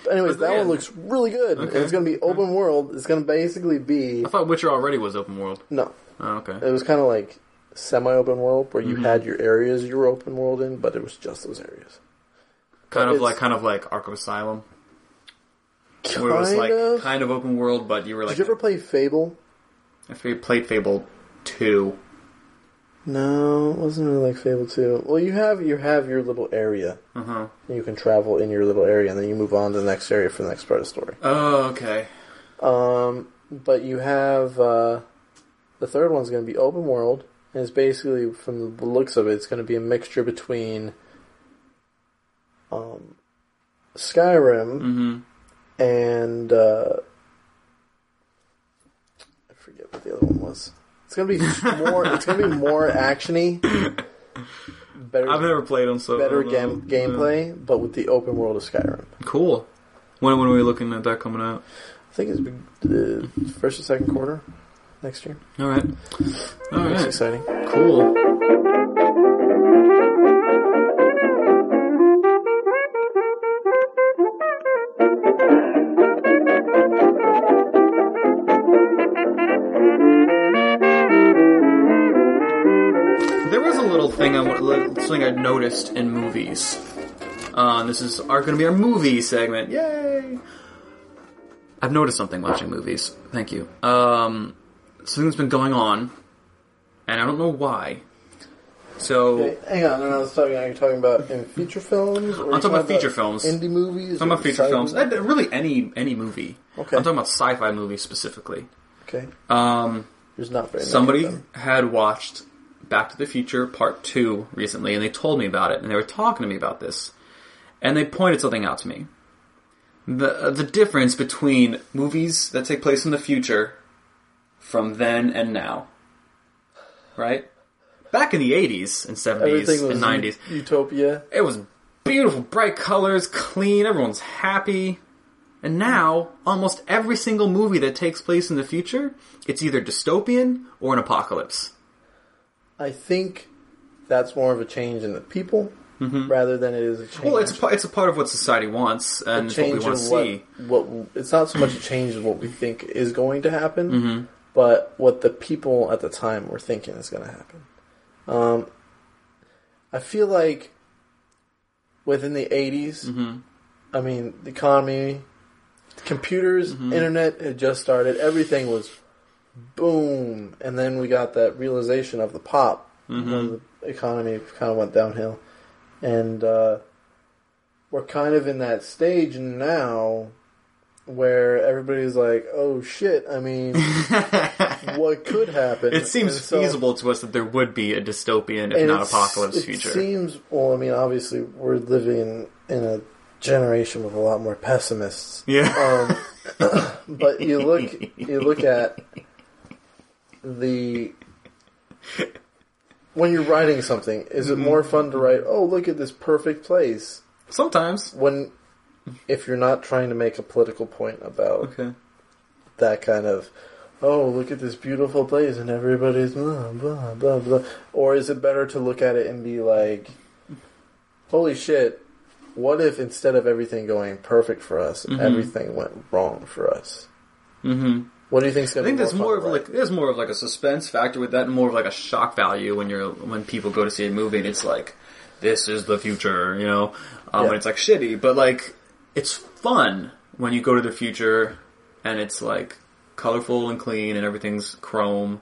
B: But anyways,
A: But
B: that
A: yeah.
B: one looks really good.
A: Okay.
B: it's going to be open world. It's going to basically be
A: I thought Witcher already was open world.
B: no.
A: Oh, okay.
B: It was kind of like semi-open world where you
A: Mhm.
B: had your areas you were open world in, but it was just those areas.
A: Kind of like, kind of like Arkham Asylum, where it was like
B: of.
A: kind of open world, but you were like.
B: Did you ever play Fable?
A: I played Fable two.
B: No, it wasn't really like Fable 2. Well, you have you have your little area.
A: Uh huh.
B: You can travel in your little area, and then you move on to the next area for the next part of the story.
A: Oh, okay.
B: Um, but you have uh, the third one's going to be open world, and it's basically from the looks of it, it's going to be a mixture between um, Skyrim
A: Mm-hmm.
B: and uh, I forget what the other one was. It's gonna be more. it's gonna be more actiony. Better,
A: I've never played them, so
B: better game,
A: know.
B: gameplay, but with the open world of Skyrim.
A: Cool. When when are we looking at that coming out?
B: I think it's the first or second quarter next year.
A: All right. All
B: That's
A: right.
B: exciting.
A: Cool. There was a little thing I something I noticed in movies. Uh, this is our going to be our movie segment. Yay! I've noticed something watching movies. Thank you. Um, something that's been going on, and I don't know why. So
B: Okay, hang on, no, no, I was talking. Are you talking about in feature films? Or are you
A: talking about feature films.
B: indie movies.
A: I'm
B: or
A: about feature
B: sci-
A: films. Eh, Really, any any movie.
B: Okay.
A: I'm talking about sci-fi movies specifically.
B: Okay,
A: Um,
B: there's not very many
A: somebody
B: them.
A: had watched Back to the Future Part 2 recently, and they told me about it, and they were talking to me about this. And they pointed something out to me. The, the difference between movies that take place in the future from then and now. Right? Back in the 80s and 70s and 90s,
B: utopia.
A: it was beautiful, bright colors, clean, everyone's happy. And now, almost every single movie that takes place in the future, it's either dystopian or an apocalypse.
B: I think that's more of a change in the people rather than it is a change.
A: Mm-hmm. Well, it's a, pa- it's a part of what society wants, and it's what we
B: change
A: want to
B: in what,
A: see.
B: what it's not so much a change in what we think is going to happen,
A: Mm-hmm.
B: But what the people at the time were thinking is going to happen. Um, I feel like within the 80s,
A: Mm-hmm.
B: I mean, the economy, computers,
A: Mm-hmm.
B: internet had just started. Everything was boom, and then we got that realization of the pop
A: Mm-hmm.
B: when the economy kind of went downhill, and uh, we're kind of in that stage now where everybody's like, "Oh shit!" I mean, what could happen?
A: It seems
B: so-
A: feasible to us that there would be a dystopian, if not apocalypse,
B: it
A: future.
B: seems well. I mean, obviously, we're living in a generation with a lot more pessimists.
A: yeah.
B: Um, but you look, you look at the when you're writing something. Is it more fun to write? Oh, look at this perfect place.
A: Sometimes.
B: When if you're not trying to make a political point about
A: Okay.
B: that kind of. Oh, look at this beautiful place, and everybody's blah blah blah blah. Or is it better to look at it and be like, "Holy shit! What if instead of everything going perfect for us,
A: Mhm.
B: everything went wrong for us?"
A: Mm-hmm.
B: What do you think's
A: I
B: gonna
A: think
B: be
A: there's
B: more,
A: more of
B: to
A: like there's more of like a suspense factor with that, and more of like a shock value when you're when people go to see a movie and it's like this is the future, you know, um,
B: Yeah.
A: and it's like shitty, but like it's fun when you go to the future and it's like colorful and clean and everything's chrome,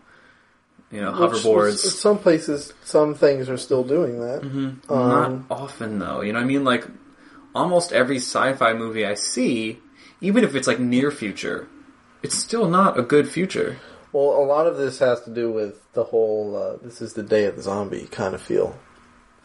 A: you know, hoverboards.
B: which- some places, some things are still doing that.
A: Mm-hmm.
B: Um,
A: Not often though, you know what I mean? Like almost every sci-fi movie I see, even if it's like near future, it's still not a good future.
B: Well, a lot of this has to do with the whole uh, "this is the day of the zombie" kind of feel.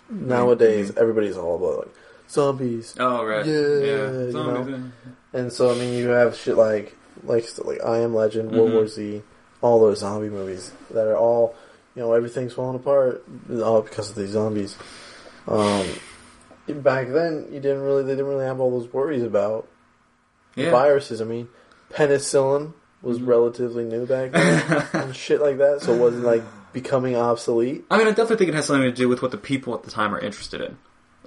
B: Nowadays, everybody's all about like zombies,
A: Oh right,
B: Yeah,
A: yeah.
B: you
A: Zombies,
B: know. and so I mean, you have shit like like like I Am Legend, World
A: Mhm.
B: War Z, all those zombie movies that are all you know everything's falling apart all because of these zombies. Um, back then, you didn't really they didn't really have all those worries about
A: yeah.
B: viruses. I mean, penicillin was
A: Mhm.
B: relatively new back then and shit like that, so it wasn't like becoming obsolete.
A: I mean, I definitely think it has something to do with what the people at the time are interested in.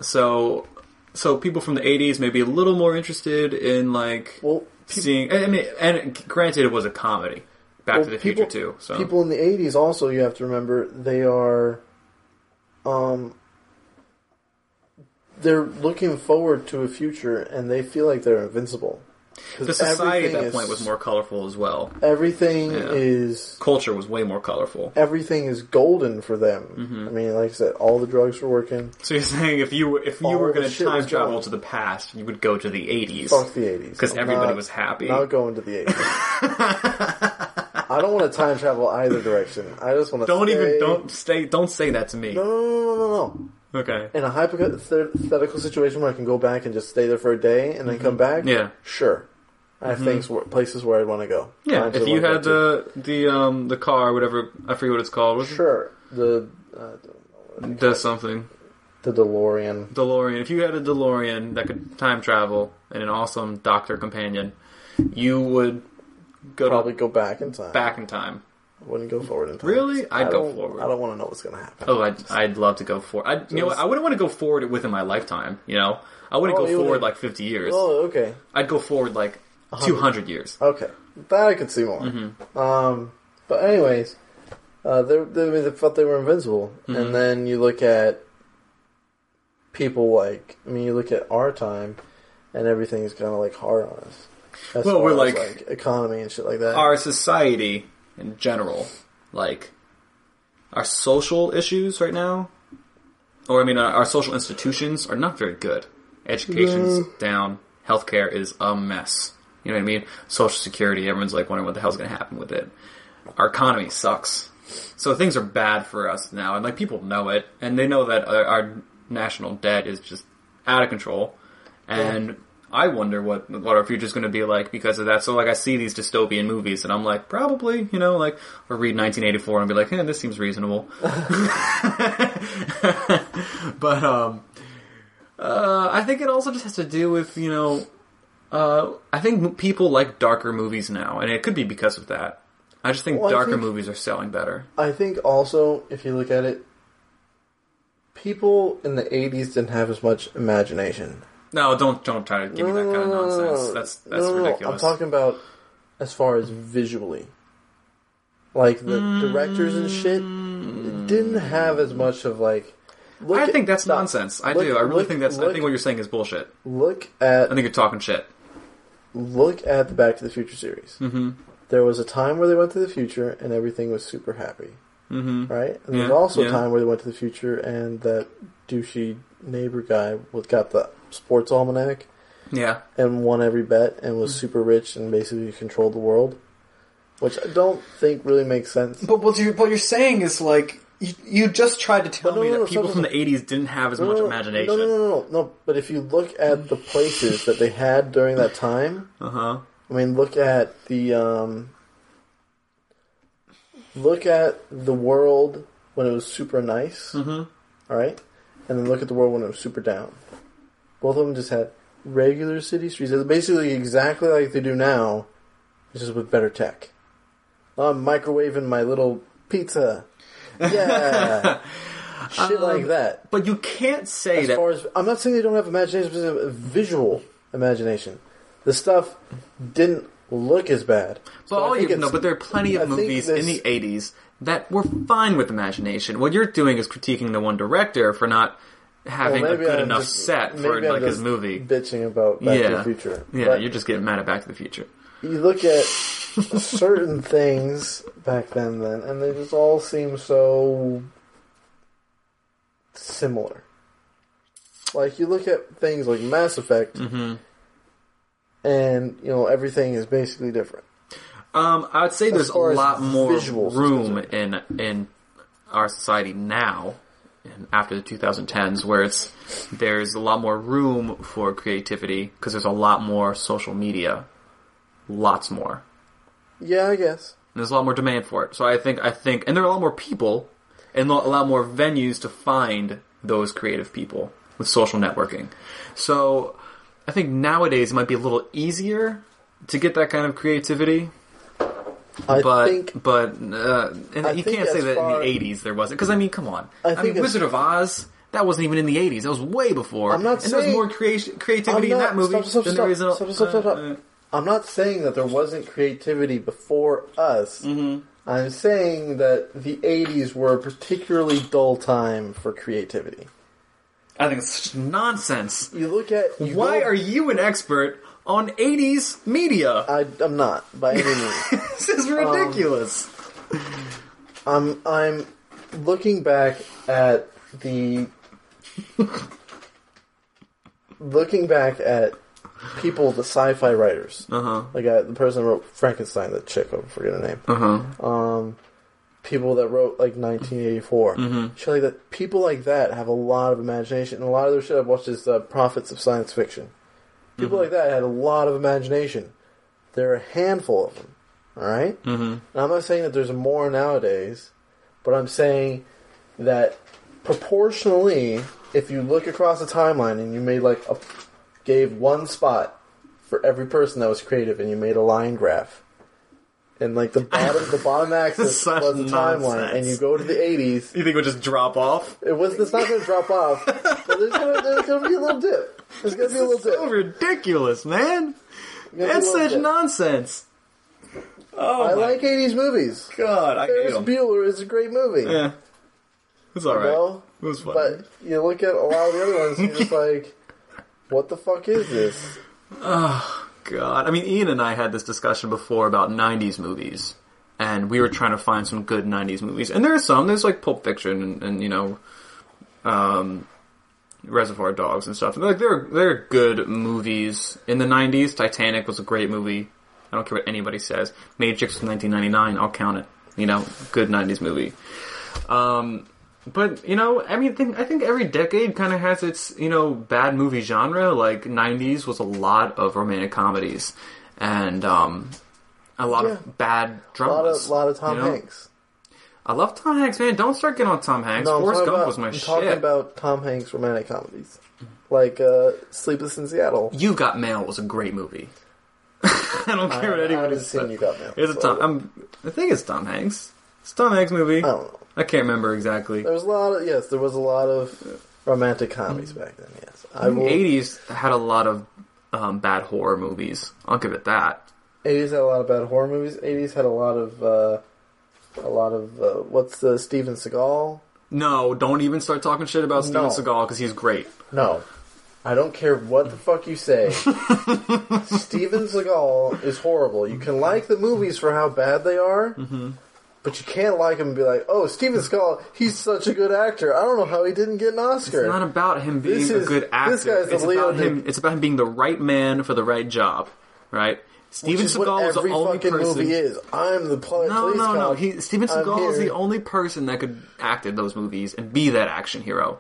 A: So, so people from the '80s may be a little more interested in like
B: Well, peop-
A: seeing. I mean, and granted, it was a comedy. Back
B: well,
A: to the
B: people-
A: Future too. So
B: people in the '80s also you have to remember they are, um, they're looking forward to a future and they feel like they're invincible.
A: The society at that
B: is-
A: point was more colorful as well.
B: Everything
A: Yeah.
B: is
A: Culture was way more colorful.
B: everything is golden for them.
A: Mm-hmm.
B: I mean, like I said, all the drugs were working.
A: So you're saying if you were if you were going to time travel to the past, you would go to the '80s
B: Fuck the '80s
A: because everybody
B: not-
A: was happy.
B: Not going to the '80s. I don't want to time travel either direction. I just want to
A: don't
B: stay...
A: even don't stay don't say that to me.
B: No, no, no, no, no.
A: Okay.
B: In a hypothetical situation where I can go back and just stay there for a day and then come back,
A: Mm-hmm. Yeah. Mm-hmm.
B: sure. I have things where, places where I'd want to go.
A: Yeah,
B: Times
A: if you had the the um the car, whatever I forget what it's called, was it
B: sure the uh,
A: the something
B: the DeLorean.
A: DeLorean. If you had a DeLorean that could time travel and an awesome doctor companion, you would go
B: Probably
A: to
B: go back in time.
A: back in time.
B: I wouldn't go forward in time.
A: Really? I'd
B: I
A: go forward.
B: I don't want to know what's going to happen.
A: Oh, I'd, I'd love to go forward. I, you know, what? I wouldn't want to go forward within my lifetime. You know, I wouldn't
B: Oh,
A: go forward
B: wouldn't-
A: like fifty years.
B: Oh, okay.
A: I'd go forward like. Two hundred years.
B: Okay. That I could see more.
A: Mm-hmm.
B: Um, but anyways, uh, they, they, they felt they were invincible,
A: Mhm.
B: and then you look at people like I mean, you look at our time, and everything's kind of like hard on us. As
A: Well, we're
B: as,
A: like-
B: economy and shit like that.
A: Our society in general, like our social issues right now, or I mean, our, our social institutions are not very good. Education's down. Healthcare is a mess. You know what I mean? Social security, everyone's like wondering what the hell's going to happen with it. Our economy sucks. So things are bad for us now, and like people know it, and they know that our, our national debt is just out of control, and. I wonder what what our future's going to be like because of that. So like I see these dystopian movies and I'm like probably you know like or read 1984 and be like, hey, this seems reasonable. but um, uh, I think it also just has to do with you know, uh, I think people like darker movies now, and it could be because of that. I just think
B: Well,
A: darker
B: think-
A: movies are selling better.
B: I think also, if you look at it, people in the 80s didn't have as much imagination.
A: No, don't don't try to give me that kind of nonsense. That's that's
B: No, no, no.
A: ridiculous.
B: I'm talking about as far as visually. Like the directors and shit didn't have as much of like. Look
A: I
B: at-
A: think that's
B: stop.
A: nonsense. I
B: Look-
A: do. I really
B: look-
A: think that's. I think what you're saying is bullshit.
B: Look at.
A: I think you're talking shit.
B: Look at the Back to the Future series.
A: Mm-hmm.
B: There was a time where they went to the future and everything was super happy,
A: Mm-hmm.
B: right? And there's
A: Yeah,
B: also
A: yeah.
B: a time where they went to the future and that douchey neighbor guy was got the sports almanac
A: Yeah.
B: and won every bet and was super rich and basically controlled the world, which I don't think really makes sense.
A: But what you're, what you're saying is like you, you just tried to tell
B: no,
A: me
B: no,
A: that
B: no,
A: people from the '80s didn't have as much imagination.
B: No, no, no, no, no. But if you look at the places that they had during that time,
A: Uh huh.
B: I mean, look at the um, look at the world when it was super nice,
A: Mm-hmm.
B: all right, and then look at the world when it was super down. Both of them just had regular city streets. It's basically exactly like they do now, just with better tech. I'm microwaving my little pizza. Yeah, shit like um, that.
A: But you can't say
B: As
A: that.
B: far as I'm not saying they don't have imagination, but visual imagination. The stuff didn't look as bad.
A: but
B: So I
A: all you no,
B: it's-
A: but there are plenty of
B: I
A: movies in the '80s that were fine with imagination. What you're doing is critiquing the one director for not having
B: Well,
A: a good
B: I'm
A: enough
B: just-
A: set for
B: I'm
A: like his movie.
B: Bitching about Back to
A: Yeah.
B: the Future.
A: Yeah,
B: But
A: you're just getting mad at Back to the Future.
B: you look at certain things back then, then, and they just all seem so similar. Like you look at things like Mass Effect,
A: Mm-hmm.
B: and you know everything is basically different.
A: Um, I would say there's a lot more room in in our society now, and after the 2010s, where it's there's a lot more room for creativity because there's a lot more social media, lots more.
B: Yeah, I guess.
A: There's a lot more demand for it. So I think I think, and there are a lot more people, and a lot more venues to find those creative people with social networking. So I think nowadays it might be a little easier to get that kind of creativity
B: I
A: but
B: think
A: but uh, and
B: I
A: you can't say that
B: far-
A: in the '80s there wasn't because I mean, come on,
B: I
A: I,
B: think
A: mean, Wizard of Oz that wasn't even in the '80s. That was way before.
B: I'm not
A: and there's
B: saying-
A: more creati-
B: I'm
A: creativity in that movie
B: stop, stop,
A: than
B: stop,
A: there is in.
B: stop, stop, stop, stop.
A: uh, uh,
B: I'm not saying that there wasn't creativity before us.
A: Mm-hmm.
B: I'm saying that the 80s were a particularly dull time for creativity.
A: I think it's such nonsense.
B: You look at you
A: Why
B: go-
A: are you an expert on '80s media?
B: I, I'm not by any means.
A: this is ridiculous.
B: I'm I'm looking back at the looking back at people, the sci-fi writers.
A: uh huh.
B: Like uh, the person who wrote Frankenstein, the chick, I forget her name.
A: Uh huh.
B: um, people that wrote like 1984.
A: Mhm.
B: Shit like that. People like that have a lot of imagination, and a lot of their shit I've watched is uh, Prophets of Science Fiction. People like that had a lot of imagination. There are a handful of them. All right?
A: Mm-hmm.
B: And I'm not saying that there's more nowadays, but I'm saying that proportionally, if you look across the timeline and you made like a gave one spot for every person that was creative, and you made a line graph, and like the bottom the bottom axis
A: Such
B: was the timeline,
A: nonsense.
B: and you go to the 80s,
A: You think it would just drop off?
B: it was it's not going to drop off, but there's going to be a little dip. There's going to be a little
A: It's so
B: dip.
A: ridiculous, man.
B: There's gonna be a
A: That's such
B: dip.
A: nonsense. Oh
B: I
A: my
B: like 80s movies.
A: god, I hate
B: Ferris
A: them.
B: Bueller is a great movie.
A: Yeah, it's all right.
B: know?
A: It was fun.
B: But you look at a lot of the other ones, and you're just like, what the fuck is this?
A: Oh god, I mean, Ian and I had this discussion before about '90s movies, and we were trying to find some good '90s movies, and there are some. There's like Pulp Fiction and, and you know, um, Reservoir Dogs and stuff. Like they're they're good movies in the '90s. Titanic was a great movie. I don't care what anybody says. Matrix was 1999. I'll count it. You know, good '90s movie. Um, but you know, I mean, I think, I think every decade kind of has its you know bad movie genre. Like '90s was a lot of romantic comedies, and um, a lot
B: Yeah.
A: of bad
B: A lot
A: dramas.
B: of lot of Tom
A: you know?
B: Hanks.
A: I love Tom Hanks, man. Don't start getting on Tom Hanks.
B: No,
A: Forrest Gump
B: about,
A: was my
B: I'm
A: shit.
B: talking about Tom Hanks romantic comedies, like uh, Sleepless in Seattle.
A: You Got Mail was a great movie. I don't care what
B: I, I
A: anybody
B: haven't seen
A: says.
B: You Got Mail.
A: It's a Tom. I'm, I think it's Tom Hanks. It's a Tom Hanks movie.
B: I don't know.
A: I can't remember exactly.
B: There was a lot of yes, there was a lot of romantic comedies back then. Yes, I will.
A: Eighties had a lot of um, bad horror movies. I'll give it that.
B: 80s had a lot of bad horror movies. 80s had a lot of uh, a lot of uh, what's the Steven Seagal?
A: No, don't even start talking shit about Steven
B: No.
A: Seagal because he's great.
B: No, I don't care what the fuck you say. Steven Seagal is horrible. You can like the movies for how bad they are,
A: Mm-hmm.
B: But you can't like him and be like, "Oh, Steven Seagal, he's such a good actor. I don't know how he didn't get an Oscar."
A: It's not about him being
B: This
A: a
B: is-
A: good actor.
B: this guy's the
A: it's
B: Leo
A: about him.
B: Dick-
A: It's about him being the right man for the right job. Right? Steven
B: Which is
A: Seagal is the only
B: fucking
A: person.
B: movie is. I'm the pol-
A: No,
B: police
A: no, no. He, Steven Seagal is the only person that could act in those movies and be that action hero.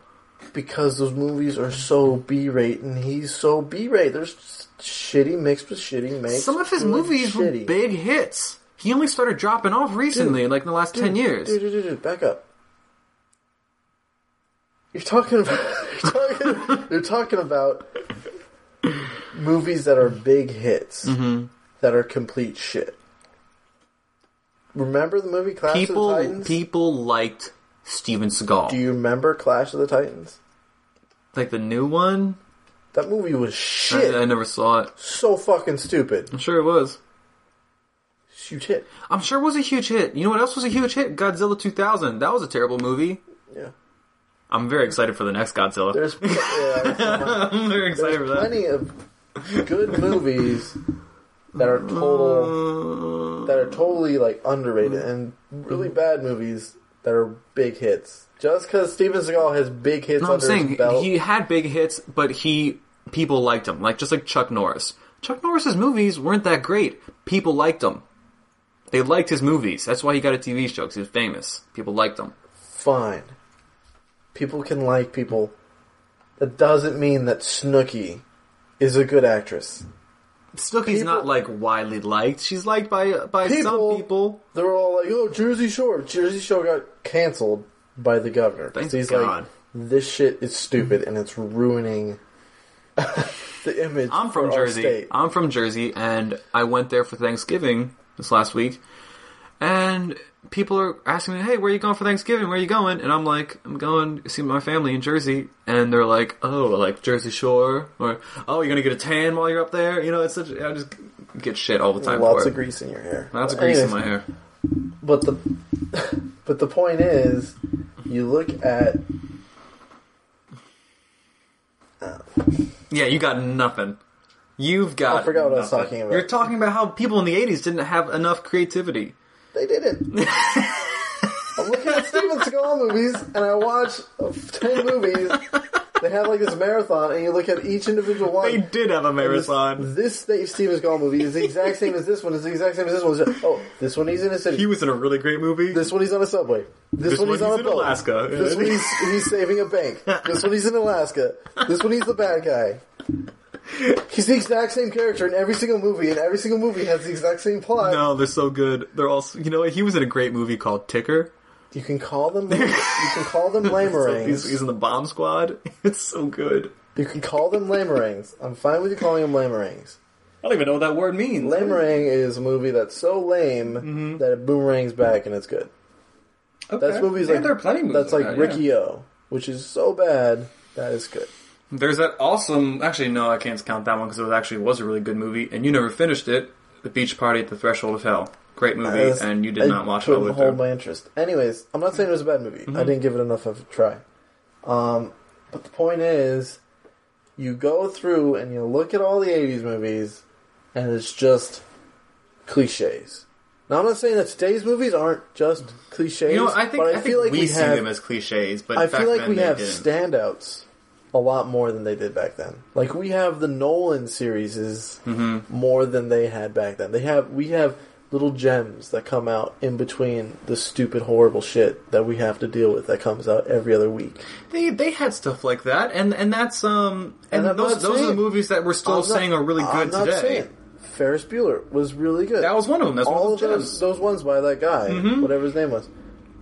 B: because those movies are so B-rate and he's so B-rate. There's shitty mixed with shitty mixed.
A: Some of his movies were big hits. He only started dropping off recently, like in the last ten years.
B: Dude, dude, dude, dude, back up. You're talking about you're talking, you're talking about movies that are big hits
A: Mm-hmm.
B: that are complete shit. Remember the movie Clash of the
A: People,
B: Titans?
A: people liked Steven Seagal.
B: Do you remember Clash of the Titans?
A: like the new one?
B: That movie was
A: I,
B: shit.
A: I never saw it.
B: so fucking stupid.
A: I'm sure it was.
B: Huge hit.
A: I'm sure it was a huge hit. You know what else was a huge hit? Godzilla 2000. That was a terrible movie.
B: Yeah.
A: I'm very excited for the next Godzilla.
B: There's yeah,
A: I'm very excited for that.
B: plenty of good movies that are total that are totally like underrated and really mm-hmm. bad movies that are big hits. Just because Steven Seagal has big hits
A: No, I'm saying he had big hits, but he people liked him, like just like Chuck Norris. Chuck Norris's movies weren't that great. People liked him. They liked his movies. That's why he got a TV show because he was famous. People liked him.
B: fine. People can like people. That doesn't mean that Snooki is a good actress.
A: Snooki's
B: People-
A: not like widely liked. She's liked by by
B: People-
A: some people.
B: They're all like, "Oh, Jersey Shore." Jersey Shore got canceled by the governor.
A: Thank
B: So he's
A: God.
B: like, "This shit is stupid and it's ruining the image."
A: I'm from Jersey.
B: state."
A: I'm from Jersey, and I went there for Thanksgiving this last week. And people are asking me, "Hey, where are you going for Thanksgiving? Where are you going?" And I'm like, "I'm going to see my family in Jersey." And they're like, "Oh, like Jersey Shore, or oh, you're gonna get a tan while you're up there?" You know, it's such. I just get shit all the time.
B: Lots of
A: it.
B: grease in your hair.
A: Lots of grease in my hair.
B: But the but the point is, you look at
A: Yeah, you got nothing. You've got.
B: I forgot what I was
A: nothing.
B: talking about.
A: You're talking about how people in the '80s didn't have enough creativity.
B: they didn't. I'm looking at Steven Seagal movies, and I watch ten movies. They have like this marathon, and you look at each individual one.
A: They did have a marathon.
B: this Steve- Steven Seagal movie is the exact same as this one. Is the exact same as this one. Oh, this one he's in a city.
A: He was in a really great movie.
B: This one he's on a subway. This,
A: This
B: one
A: one
B: he's on
A: he's
B: a
A: in
B: boat.
A: Alaska.
B: This one he's, he's saving a bank. This one he's in Alaska. This one he's the bad guy. He's the exact same character in every single movie, and every single movie has the exact same plot.
A: No, they're so good. They're all. You know? He was in a great movie called Ticker.
B: You can call them. You can call them
A: So
B: lamerangs.
A: he's, he's in the bomb squad. It's so good.
B: You can call them lamerangs. I'm fine with you calling them lamerangs.
A: I don't even know what that word means.
B: Lamerang is a movie that's so lame
A: Mm-hmm.
B: that it boomerangs back and it's good.
A: Okay.
B: That's movies
A: Yeah,
B: like
A: there are plenty of movies
B: that's like
A: that, yeah.
B: Riki-Oh, which is so bad that is good.
A: There's that awesome. Actually, no, I can't count that one because it was actually was a really good movie, and you never finished it. The Beach Party at the Threshold of Hell. Great movie,
B: That's-
A: and you did
B: I
A: not watch it
B: couldn't hold my interest. Anyways, I'm not saying it was a bad movie.
A: Mm-hmm.
B: I didn't give it enough of a try. Um, but the point is, you go through and you look at all the '80s movies, and it's just cliches. Now, I'm not saying that today's movies aren't just cliches.
A: You know, I think
B: but
A: I,
B: I,
A: think
B: feel like
A: we,
B: we
A: see
B: have.
A: them as cliches, but
B: I feel like we have
A: didn't.
B: standouts a lot more than they did back then. Like we have the Nolan series is
A: Mm-hmm.
B: more than they had back then. They have we have little gems that come out in between the stupid, horrible shit that we have to deal with that comes out every other week.
A: They they had stuff like that, and and that's um and,
B: And
A: those those are the movies that we're still
B: not-
A: saying are really good today.
B: saying. Ferris Bueller was really good.
A: That was one of them. That's one
B: all
A: of
B: of
A: the
B: those those ones by that guy,
A: Mhm.
B: whatever his name was.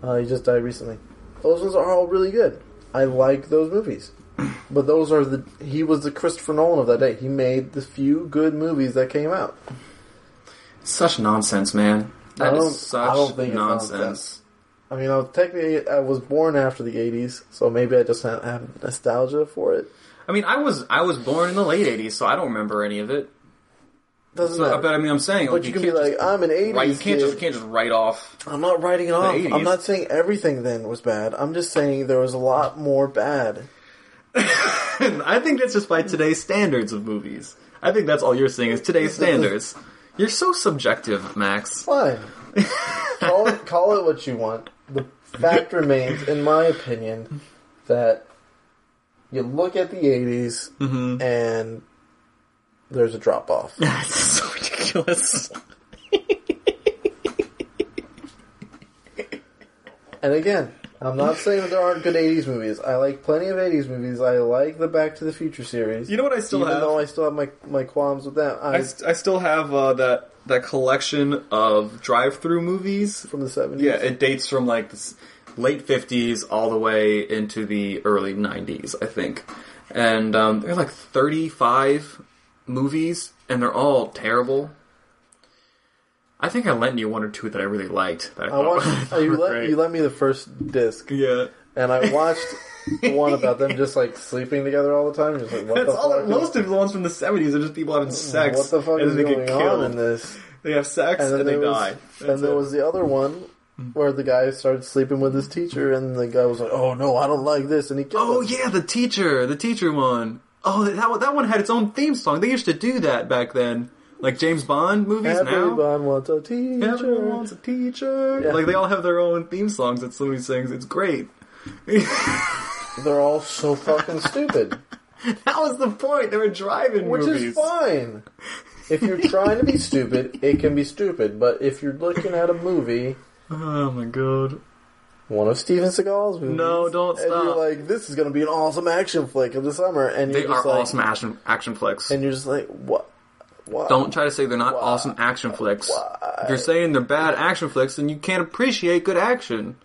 B: Uh, he just died recently. Those ones are all really good. I like those movies, but those are the he was the Christopher Nolan of that day. He made the few good movies that came out.
A: Such nonsense, man. That
B: I don't-
A: such
B: I don't think
A: nonsense.
B: nonsense. I mean, I was, technically, I was born after the '80s, so maybe I just have, have nostalgia for it.
A: I mean, I was I was born in the late '80s, so I don't remember any of it.
B: Doesn't
A: So,
B: matter.
A: but I mean, I'm saying,
B: but
A: like,
B: you, can be like,
A: just,
B: I'm an '80s
A: right, you can't
B: kid.
A: just can't just write off.
B: I'm not writing it off.
A: 80s.
B: I'm not saying everything then was bad. I'm just saying there was a lot more bad.
A: I think that's just by today's standards of movies. I think that's all you're saying is today's standards. You're so subjective, Max.
B: Fine. call it call it what you want. The fact remains, in my opinion, that you look at the '80s
A: Mm-hmm.
B: and there's a drop off.
A: That's so ridiculous.
B: And again, I'm not saying that there aren't good '80s movies. I like plenty of '80s movies. I like the Back to the Future series.
A: You know what I still
B: even
A: have?
B: though I still have my my qualms with that. I,
A: I, st- I still have uh, that that collection of drive-through movies.
B: from the '70s.
A: Yeah, it dates from like the late '50s all the way into the early '90s, I think. And um, they're like 35 movies, and they're all terrible. I think I lent you one or two that I really liked. That I,
B: I watched.
A: Oh,
B: you let
A: great.
B: you let me the first disc,
A: yeah.
B: and I watched one about them just like sleeping together all the time. Just like what
A: That's
B: the
A: all.
B: fuck?
A: Most of the ones from the '70s are just people having sex.
B: what the fuck
A: and
B: is
A: then they
B: going
A: get
B: on
A: killed.
B: in this?
A: They have sex
B: And
A: and, they
B: was,
A: die.
B: and there
A: it.
B: was the other one where the guy started sleeping with his teacher, and the guy was like, "Oh no, I don't like this," and he killed
A: Oh
B: him.
A: yeah, the teacher, the teacher one. Oh, that one, that one had its own theme song. They used to do that back then, like James Bond movies now.
B: Everyone wants a teacher.
A: Everyone wants a teacher.
B: Yeah.
A: Like they all have their own theme songs that somebody sings. It's great.
B: They're all so fucking stupid,
A: That was the point. They were driving
B: which
A: movies.
B: is fine. If you're trying to be stupid, it can be stupid. But if you're looking at a movie,
A: Oh my god.
B: one of Steven Seagal's movies,
A: No, don't
B: and
A: stop.
B: you're like, "This is going to be an awesome action flick of the summer," and you're
A: They
B: just
A: are
B: like,
A: awesome action action flicks.
B: and you're just like, "What? What?
A: Don't try to say they're not
B: Why?
A: awesome action flicks.
B: Why?
A: If you're saying they're bad action flicks, then you can't appreciate good action.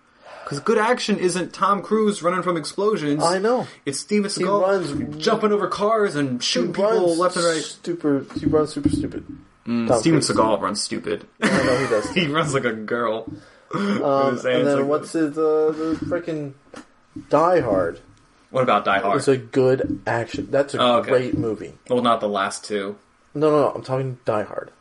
A: Because good action isn't Tom Cruise running from explosions.
B: I know."
A: It's Steven Seagal
B: runs-
A: jumping over cars and shooting people left and right.
B: Super, he runs super stupid. Tom
A: Steven
B: Cruise.
A: Seagal runs stupid.
B: I know he does.
A: he runs like a girl.
B: Um, and then
A: like
B: what's his uh, the freaking Die Hard?
A: What about Die Hard?
B: It's a good action. That's a
A: Oh, okay.
B: great movie.
A: well, not the last two.
B: No, no, no. I'm talking Die Hard.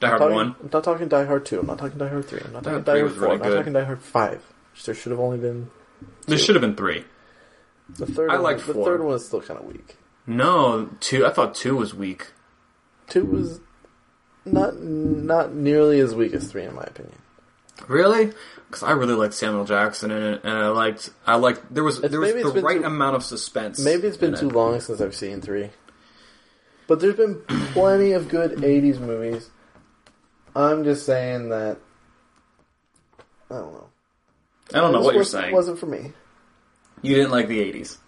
A: Die Hard
B: Talking-
A: one.
B: I'm not talking Die Hard two. I'm not talking Die Hard three. I'm not talking
A: Hard
B: Die Hard four.
A: really
B: I'm not talking Die Hard five. There should have only been
A: There should have been three.
B: the third.
A: I
B: one,
A: liked
B: the third one is still kind of weak.
A: No, two. I thought two was weak.
B: Two was not not nearly as weak as three in my opinion.
A: Really? Because I really liked Samuel Jackson in it, and I liked I liked there was
B: It's-
A: there was the right
B: too-
A: amount of suspense.
B: Maybe it's been too
A: it.
B: long since I've seen three. But there's been plenty of good '80s movies. I'm just saying that I don't know.
A: I don't know what you're saying. It.
B: Wasn't for me.
A: You didn't like the '80s.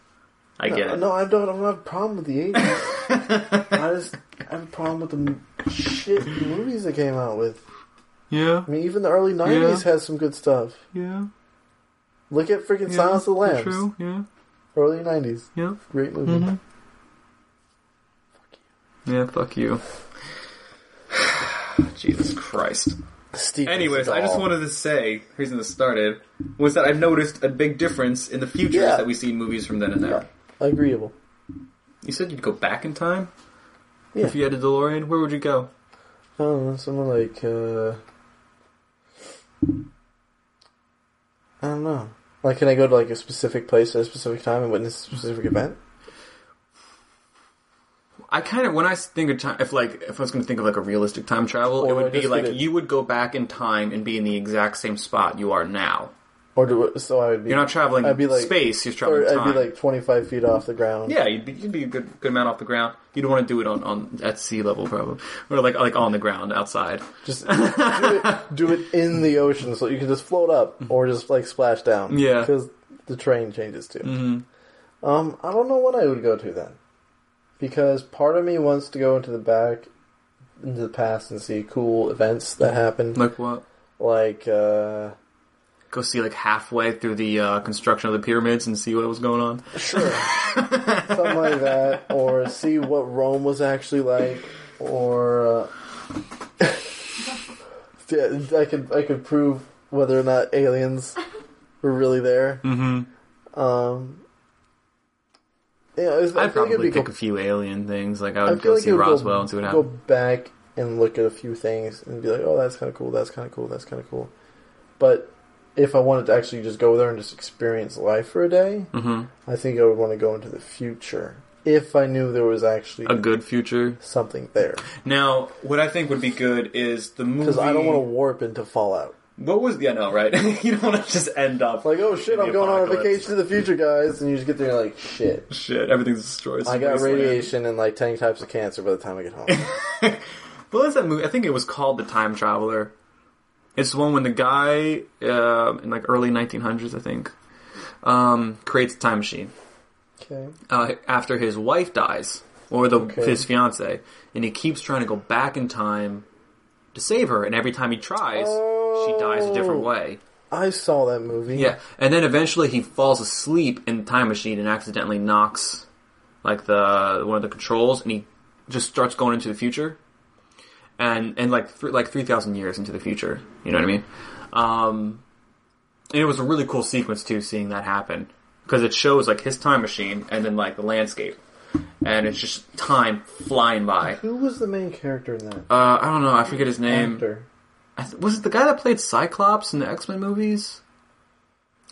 A: I get
B: no,
A: it.
B: No, I don't. I don't have a problem with the '80s. I just I have a problem with the m- shit movies that came out with.
A: Yeah,
B: I mean, even the early '90s has some good stuff.
A: yeah.
B: Look at freaking
A: yeah,
B: Silence of the Lambs.
A: True. Yeah,
B: Early '90s,
A: yeah.
B: great movie.
A: Mm-hmm. Yeah, fuck you. Jesus Christ.
B: Steven
A: Anyways, I just wanted to say, the reason this started, was that I've noticed a big difference in the futures
B: Yeah.
A: that we see in movies from then and now.
B: Yeah, agreeable.
A: You said you'd go back in time?
B: Yeah.
A: If you had a DeLorean, where would you go?
B: Oh, don't something like uh I don't know. Like, can I go to like a specific place at a specific time and witness a specific event?
A: I kind of when I think of time, if like if I was going to think of like a realistic time travel,
B: Or
A: it would be
B: just
A: like
B: get it-
A: you would go back in time and be in the exact same spot you are now.
B: Or do it so I would be
A: You're not traveling
B: I'd be like-
A: space. You're
B: or
A: traveling
B: I'd
A: time.
B: be like twenty five feet off the ground.
A: yeah, you'd be, you'd be a good good amount off the ground. You don't want to do it on, on at sea level, probably, or like like on the ground outside.
B: Just do it, do it in the ocean so you can just float up or just like splash down.
A: Yeah.
B: because the train changes too.
A: hmm
B: Um, I don't know what I would go to then, because part of me wants to go into the back, into the past and see cool events that happened,
A: Like what?
B: like uh,
A: Go see like halfway through the uh, construction of the pyramids and see what was going on.
B: sure, something like that, or see what Rome was actually like, or uh, yeah, I could I could prove whether or not aliens were really there.
A: Mm-hmm.
B: Um, yeah, was, I
A: I'd
B: feel like it'd
A: probably pick
B: cool.
A: a few alien things. Like I
B: I
A: would
B: feel
A: go
B: like
A: see Roswell
B: go,
A: and see what
B: go back and look at a few things and be like, oh, that's kind of cool. That's kind of cool. That's kind of cool. But if I wanted to actually just go there and just experience life for a day,
A: hmm
B: I think I would want to go into the future if I knew there was actually
A: A good future.
B: something there.
A: Now, what I think would be good is the movie.
B: Because I don't want to warp into Fallout.
A: What was? the Yeah, no, right. you don't want to just end up
B: like, oh shit, I'm going on a
A: apocalypse.
B: vacation to the future, guys, and you just get there and you're like, shit.
A: Shit, everything's destroyed.
B: I got
A: wasteland.
B: radiation and like ten types of cancer by the time I get home.
A: What was that movie? I think it was called The Time Traveler. It's the one when the guy uh, in like early 1900s, I think, um, creates a time machine
B: okay.
A: uh, after his wife dies or the
B: Okay.
A: his fiance, and he keeps trying to go back in time to save her, and every time he tries, she dies a different
B: Oh.
A: way.
B: I saw that movie.
A: Yeah, and then eventually he falls asleep in the time machine and accidentally knocks like the one of the controls, and he just starts going into the future, and and like th- like three thousand years into the future. You know what I mean? Um, and it was a really cool sequence too, seeing that happen because it shows like his time machine and then like the landscape, and it's just time flying by.
B: Who was the main character in that?
A: Uh, I don't know, I forget his name.
B: Actor.
A: I th- was it the guy that played Cyclops in the X Men movies?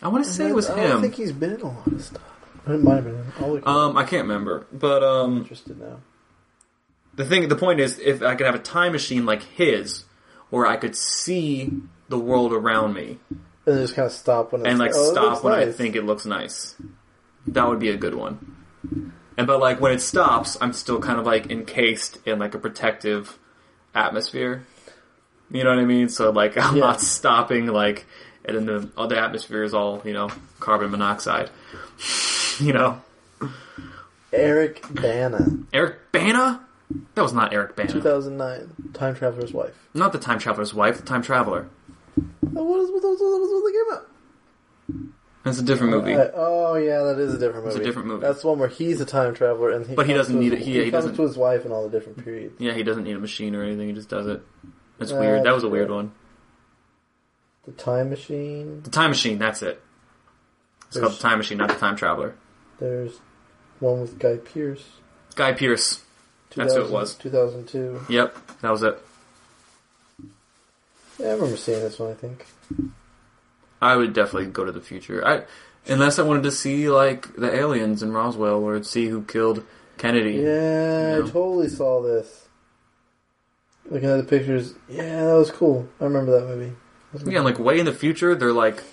A: I want to say it was him.
B: I don't think he's been in a lot of stuff. It might have been. I'll look him up.
A: Um, I can't remember, but um,
B: interested now.
A: the thing, the point is, if I could have a time machine like his, where I could see the world around me
B: And just kind of stop when it's
A: and like
B: oh, it
A: stop when I
B: nice.
A: think it looks nice, that would be a good one. And but like when it stops, I'm still kind of like encased in like a protective atmosphere. You know what I mean? So like I'm
B: Yeah.
A: not stopping like, and then the other atmosphere is all you know carbon monoxide. you know,
B: Eric Bana,
A: Eric Bana. That was not Eric Bana.
B: 2009, Time Traveler's Wife.
A: Not the time traveler's wife, the time traveler.
B: What is what was what was the game about?
A: That's a different movie.
B: Uh, oh yeah, that is a different movie.
A: It's a different movie.
B: That's one where he's a time traveler and he
A: But he doesn't need
B: his-
A: it. He- he
B: comes
A: doesn't-
B: to his wife in all the different periods.
A: yeah, he doesn't need a machine or anything. He just does it. That's
B: Uh,
A: weird. That was a weird one.
B: The time machine.
A: The time machine. That's it. It's called the time machine, not the time traveler.
B: There's one with Guy Pearce.
A: Guy Pearce. That's who it was.
B: 2002.
A: Yep, that was it.
B: Yeah, I remember seeing this one. I think.
A: I would definitely go to the future. I, unless I wanted to see like the aliens in Roswell, or see who killed Kennedy.
B: Yeah,
A: Yeah.
B: I totally saw this. Looking at the pictures, yeah, that was cool. I remember that movie.
A: Yeah, and like way in the future, they're like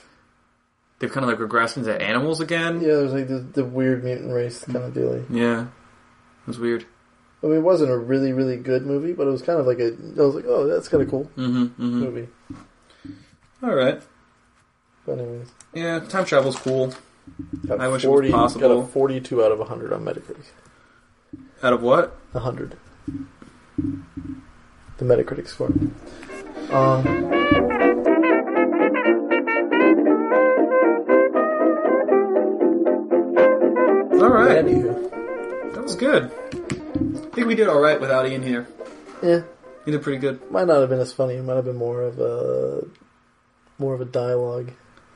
A: they've kind of like regressed into animals again.
B: Yeah, there's like the, the weird mutant race kind of dealy.
A: Yeah, it was weird.
B: I mean, it wasn't a really, really good movie, but it was kind of like a. I was like, oh, that's kind of cool
A: Mm-hmm. mm-hmm.
B: movie.
A: All right.
B: But anyways,
A: Yeah, time travel's cool.
B: got
A: I wish it was possible.
B: Got a 42 out of 100 on Metacritic.
A: Out of what?
B: 100. The Metacritic score. Um,
A: All right,
B: anywho,
A: that was good. I think we did all right without Ian here.
B: yeah,
A: You did pretty good.
B: might not have been as funny. It might have been more of a more of a dialogue,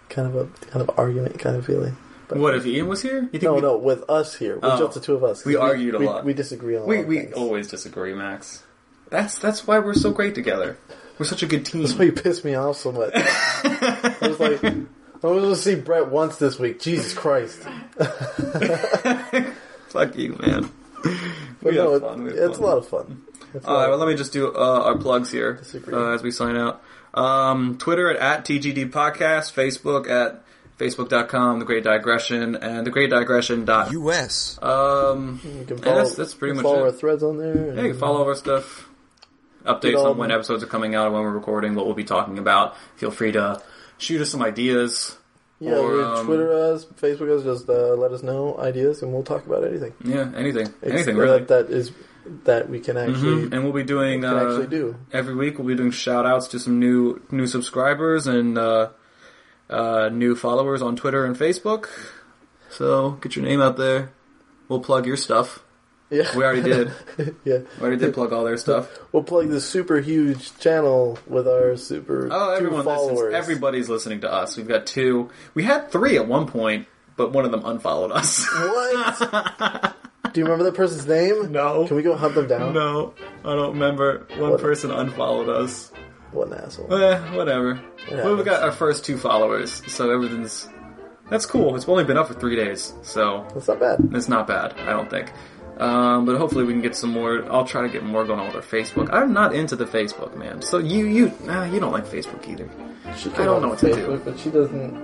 B: kind of a kind of argument kind of feeling. But
A: What if Ian was here? You think
B: no,
A: we,
B: no, with us here, with
A: Oh.
B: just the two of us.
A: We argued a
B: we,
A: lot.
B: We disagree on a
A: We
B: lot
A: we
B: things.
A: always disagree, Max. That's that's why we're so great together. We're such a good team.
B: That's why you pissed me off so much. I was like, I was going to see Brett once this week. Jesus Christ!
A: Fuck you, man. We
B: no,
A: have
B: it-
A: fun, we have
B: it's
A: fun.
B: a lot of fun. It's a
A: All
B: lot
A: right,
B: of
A: well, let me just do uh, our plugs here uh, as we sign out. Um, Twitter at, at TGD Podcast, Facebook at Facebook.com, The Great Digression, and The Great Digression. Dot,
C: U.S.
A: um,
B: You can follow,
A: that's, that's pretty
B: you
A: much
B: can follow our threads on there. and-
A: Yeah, you can follow our stuff. Updates on when episodes are coming out, and when we're recording, what we'll be talking about. Feel free to shoot us some ideas.
B: Yeah,
A: or, um,
B: Twitter us, Facebook us, just uh, let us know ideas, and we'll talk about anything.
A: Yeah, anything,
B: It's-
A: anything really.
B: that is that we can actually
A: Mhm. And we'll be doing
B: can
A: uh,
B: actually do.
A: every week. We'll be doing shout outs to some new new subscribers and uh, uh, new followers on Twitter and Facebook. So get your name out there. We'll plug your stuff.
B: Yeah,
A: We already did.
B: yeah,
A: We already did plug all their stuff.
B: we'll plug the super huge channel with our super
A: Oh, everyone
B: followers.
A: listens. Everybody's listening to us. We've got two. We had three at one point, but one of them unfollowed us.
B: What? Do you remember that person's name?
A: No.
B: Can we go hunt them down?
A: no, I don't remember. One
B: What?
A: person unfollowed us.
B: What an asshole.
A: Eh, whatever. Well, we got our first two followers, so everything's. That's cool. It's only been up for three days, so
B: That's not bad.
A: it's not bad. I don't think. Um, but hopefully we can get some more. I'll try to get more going on with our Facebook. I'm not into the Facebook, man. So you, you, nah, you don't like Facebook either.
B: She
A: I don't know what to do.
B: Facebook, but she doesn't.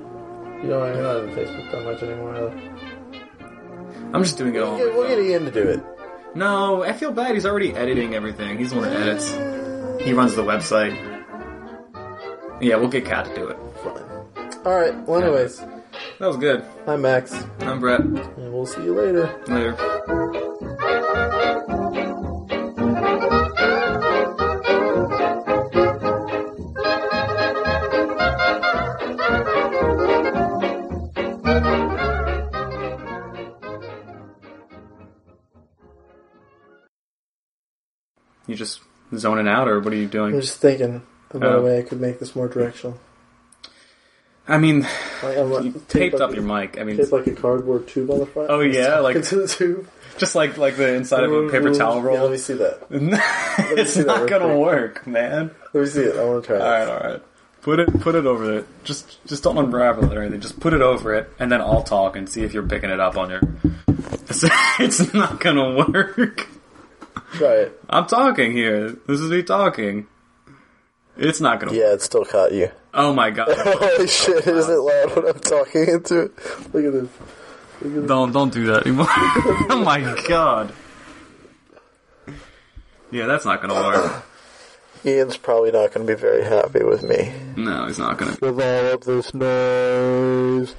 B: You know, you're not on Facebook that much anymore. Either.
A: I'm just doing it all.
B: We'll get, we'll get
A: phone.
B: Ian to do it.
A: No, I feel bad. He's already editing everything. He's the one that edits. He runs the website. Yeah, we'll get Kat to do it.
B: Fine. All right. Well, anyways,
A: That was good.
B: I'm Max,
A: I'm Brett.
B: and we'll see you later.
A: Later. You just zoning out, or what are you doing?
B: I'm just thinking about
A: Oh.
B: a way I could make this more directional.
A: I mean,
B: Like, like,
A: you
B: tape
A: taped
B: like
A: up
B: a-
A: your mic. I mean,
B: Tape like a cardboard tube on the front.
A: Oh, yeah, like-
B: into the tube.
A: Just like like the inside of a paper towel
B: Yeah, let
A: roll.
B: me see that.
A: it's
B: see that
A: not gonna
B: quick.
A: work, man.
B: Let me see it. I want to try
A: All right, all right. Put it put it over it. Just just don't unravel it or anything. Just put it over it, and then I'll talk and see if you're picking it up on your. It's not gonna work.
B: Try it.
A: I'm talking here. This is me talking. It's not gonna.
B: Yeah, it still caught you.
A: Oh my god!
B: Holy shit! Is it loud when I'm talking into it? Look at this.
A: Don't don't do that anymore. oh my god! Yeah, that's not gonna work.
B: Ian's probably not going to be very happy with me.
A: No, he's not gonna.
B: With all of this noise.